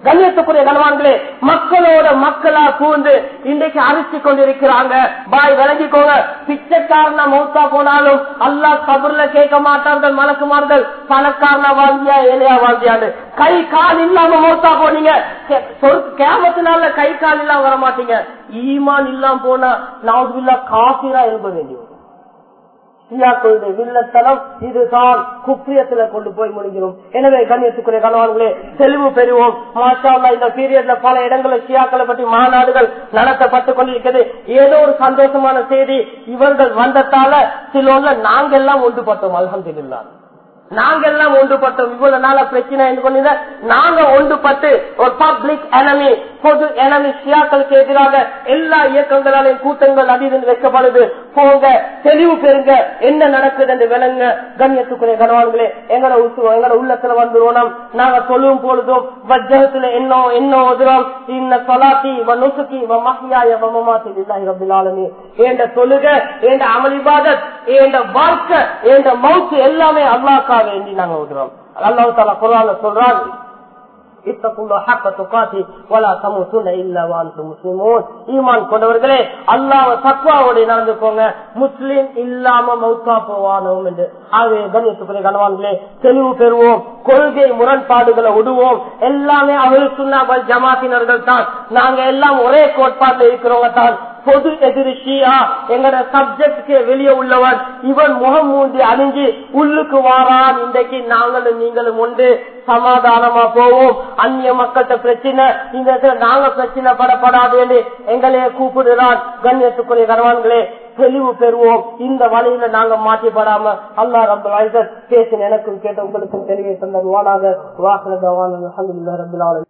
கண்ணியத்துக்குரிய கனவான்களே மக்களோட மக்களா பூந்து இன்றைக்கு அரிசி கொண்டிருக்கிறாங்க. பாய் விளங்கிக்கோங்க. பிச்சைக்காரன மௌத்தா போனாலும் அல்லா கபர்ல கேட்க மாட்டார்கள் மலக்குமார்கள் பணக்காரன வாழ்ந்தியா ஏழையா வாழ்ந்தியாண்டு கை கால் இல்லாம மௌத்தா போனீங்க. கேமத்தினால கை கால் இல்லாம வர மாட்டீங்க ஈமான் இல்லாம போனா நான் காசிரா இருக்க வேண்டிய ஷியாக்களுடைய வில்லத்தனம் இதுதான். குப்பியத்துல கொண்டு போய் முடிஞ்சிடும் எனவே கண்ணியத்துக்குரிய கணவான்களே தெளிவு பெறுவோம். மாஷா இந்த பீரியட்ல பல இடங்களில் சியாக்களை பற்றி மாநாடுகள் நடத்தப்பட்டு கொண்டிருக்கிறது. ஏதோ ஒரு சந்தோஷமான செய்தி இவர்கள் வந்ததால சில நாங்கெல்லாம் ஒன்றுபட்டோம். அல்ஹம்துலில்லாஹ். நாங்கெல்லாம் ஒன்றுபட்டோம். இவ்வளவு நாள பிரச்சனை கொண்டு நாங்க ஒன்றுபட்டு ஒரு பப்ளிக் எனமி பொது எனமி சியாக்களுக்கு எதிராக எல்லா இயக்கங்களாலையும் கூட்டங்கள் அதிகம் வைக்கப்படுது. போங்க தெளிவு பெறுங்க. என்ன நடக்குது என்று விளங்க. கண்ணியத்துக்குரிய கனவான்களே எங்களை உத்து உள்ளத்துல வந்துருவோம். நாங்க சொல்லும் பொழுதும் வஜ்ஜகத்துல என்ன என்ன உதிரம். இந்த சொலாத்தி நுசுக்கி மஹியாய மமமாத்தி இல்லாஹி ஏண்ட சொல்லுக ஏண்ட அமளிபாதத் ஏண்ட வாழ்க்கை ஏண்ட மவுத்து எல்லாமே அல்லாக்கா வேண்டி நாங்க விடுறோம். அல்லாஹ் தாலா குரான்ல சொல்றான் கொண்டவர்களே அல்லாவ தக்குவாவோட நடந்துக்கோங்க. முஸ்லீம் இல்லாம மௌத்தா போவானோம் என்று. ஆகவே கண்ணியத்துக்குரிய கணவான்களே தெளிவு பெறுவோம். கொள்கை முரண்பாடுகளை விடுவோம். எல்லாமே அவர்கள் ஜமாத்தினர்கள் தான். நாங்க எல்லாம் ஒரே கோட்பாட்டில் இருக்கிறவங்க தான். பொது எதிர்ச்சியா எங்கட சப்ஜெக்டுக்கு வெளியே உள்ளவன் இவன் முகம் மூண்டி அணிஞ்சு உள்ளுக்கு வாரான். இன்றைக்கு நாங்களும் நீங்களும் உண்டு. சமாதானமா போவோம். அந்நிய மக்கள்கிட்ட பிரச்சனை இந்த இடத்துல நாங்க பிரச்சனை படப்படாதேன்னு எங்களையே கூப்பிடுறான் கண்ணியத்துக்குரிய கரவான்களே தெளிவு பெறுவோம். இந்த வழியில நாங்க மாற்றிப்படாம அல்லா ரொம்ப பேசின எனக்கும் கேட்ட உங்களுக்கும் தெளிவை தந்தது வாழாக வாசன ரபிலாளன்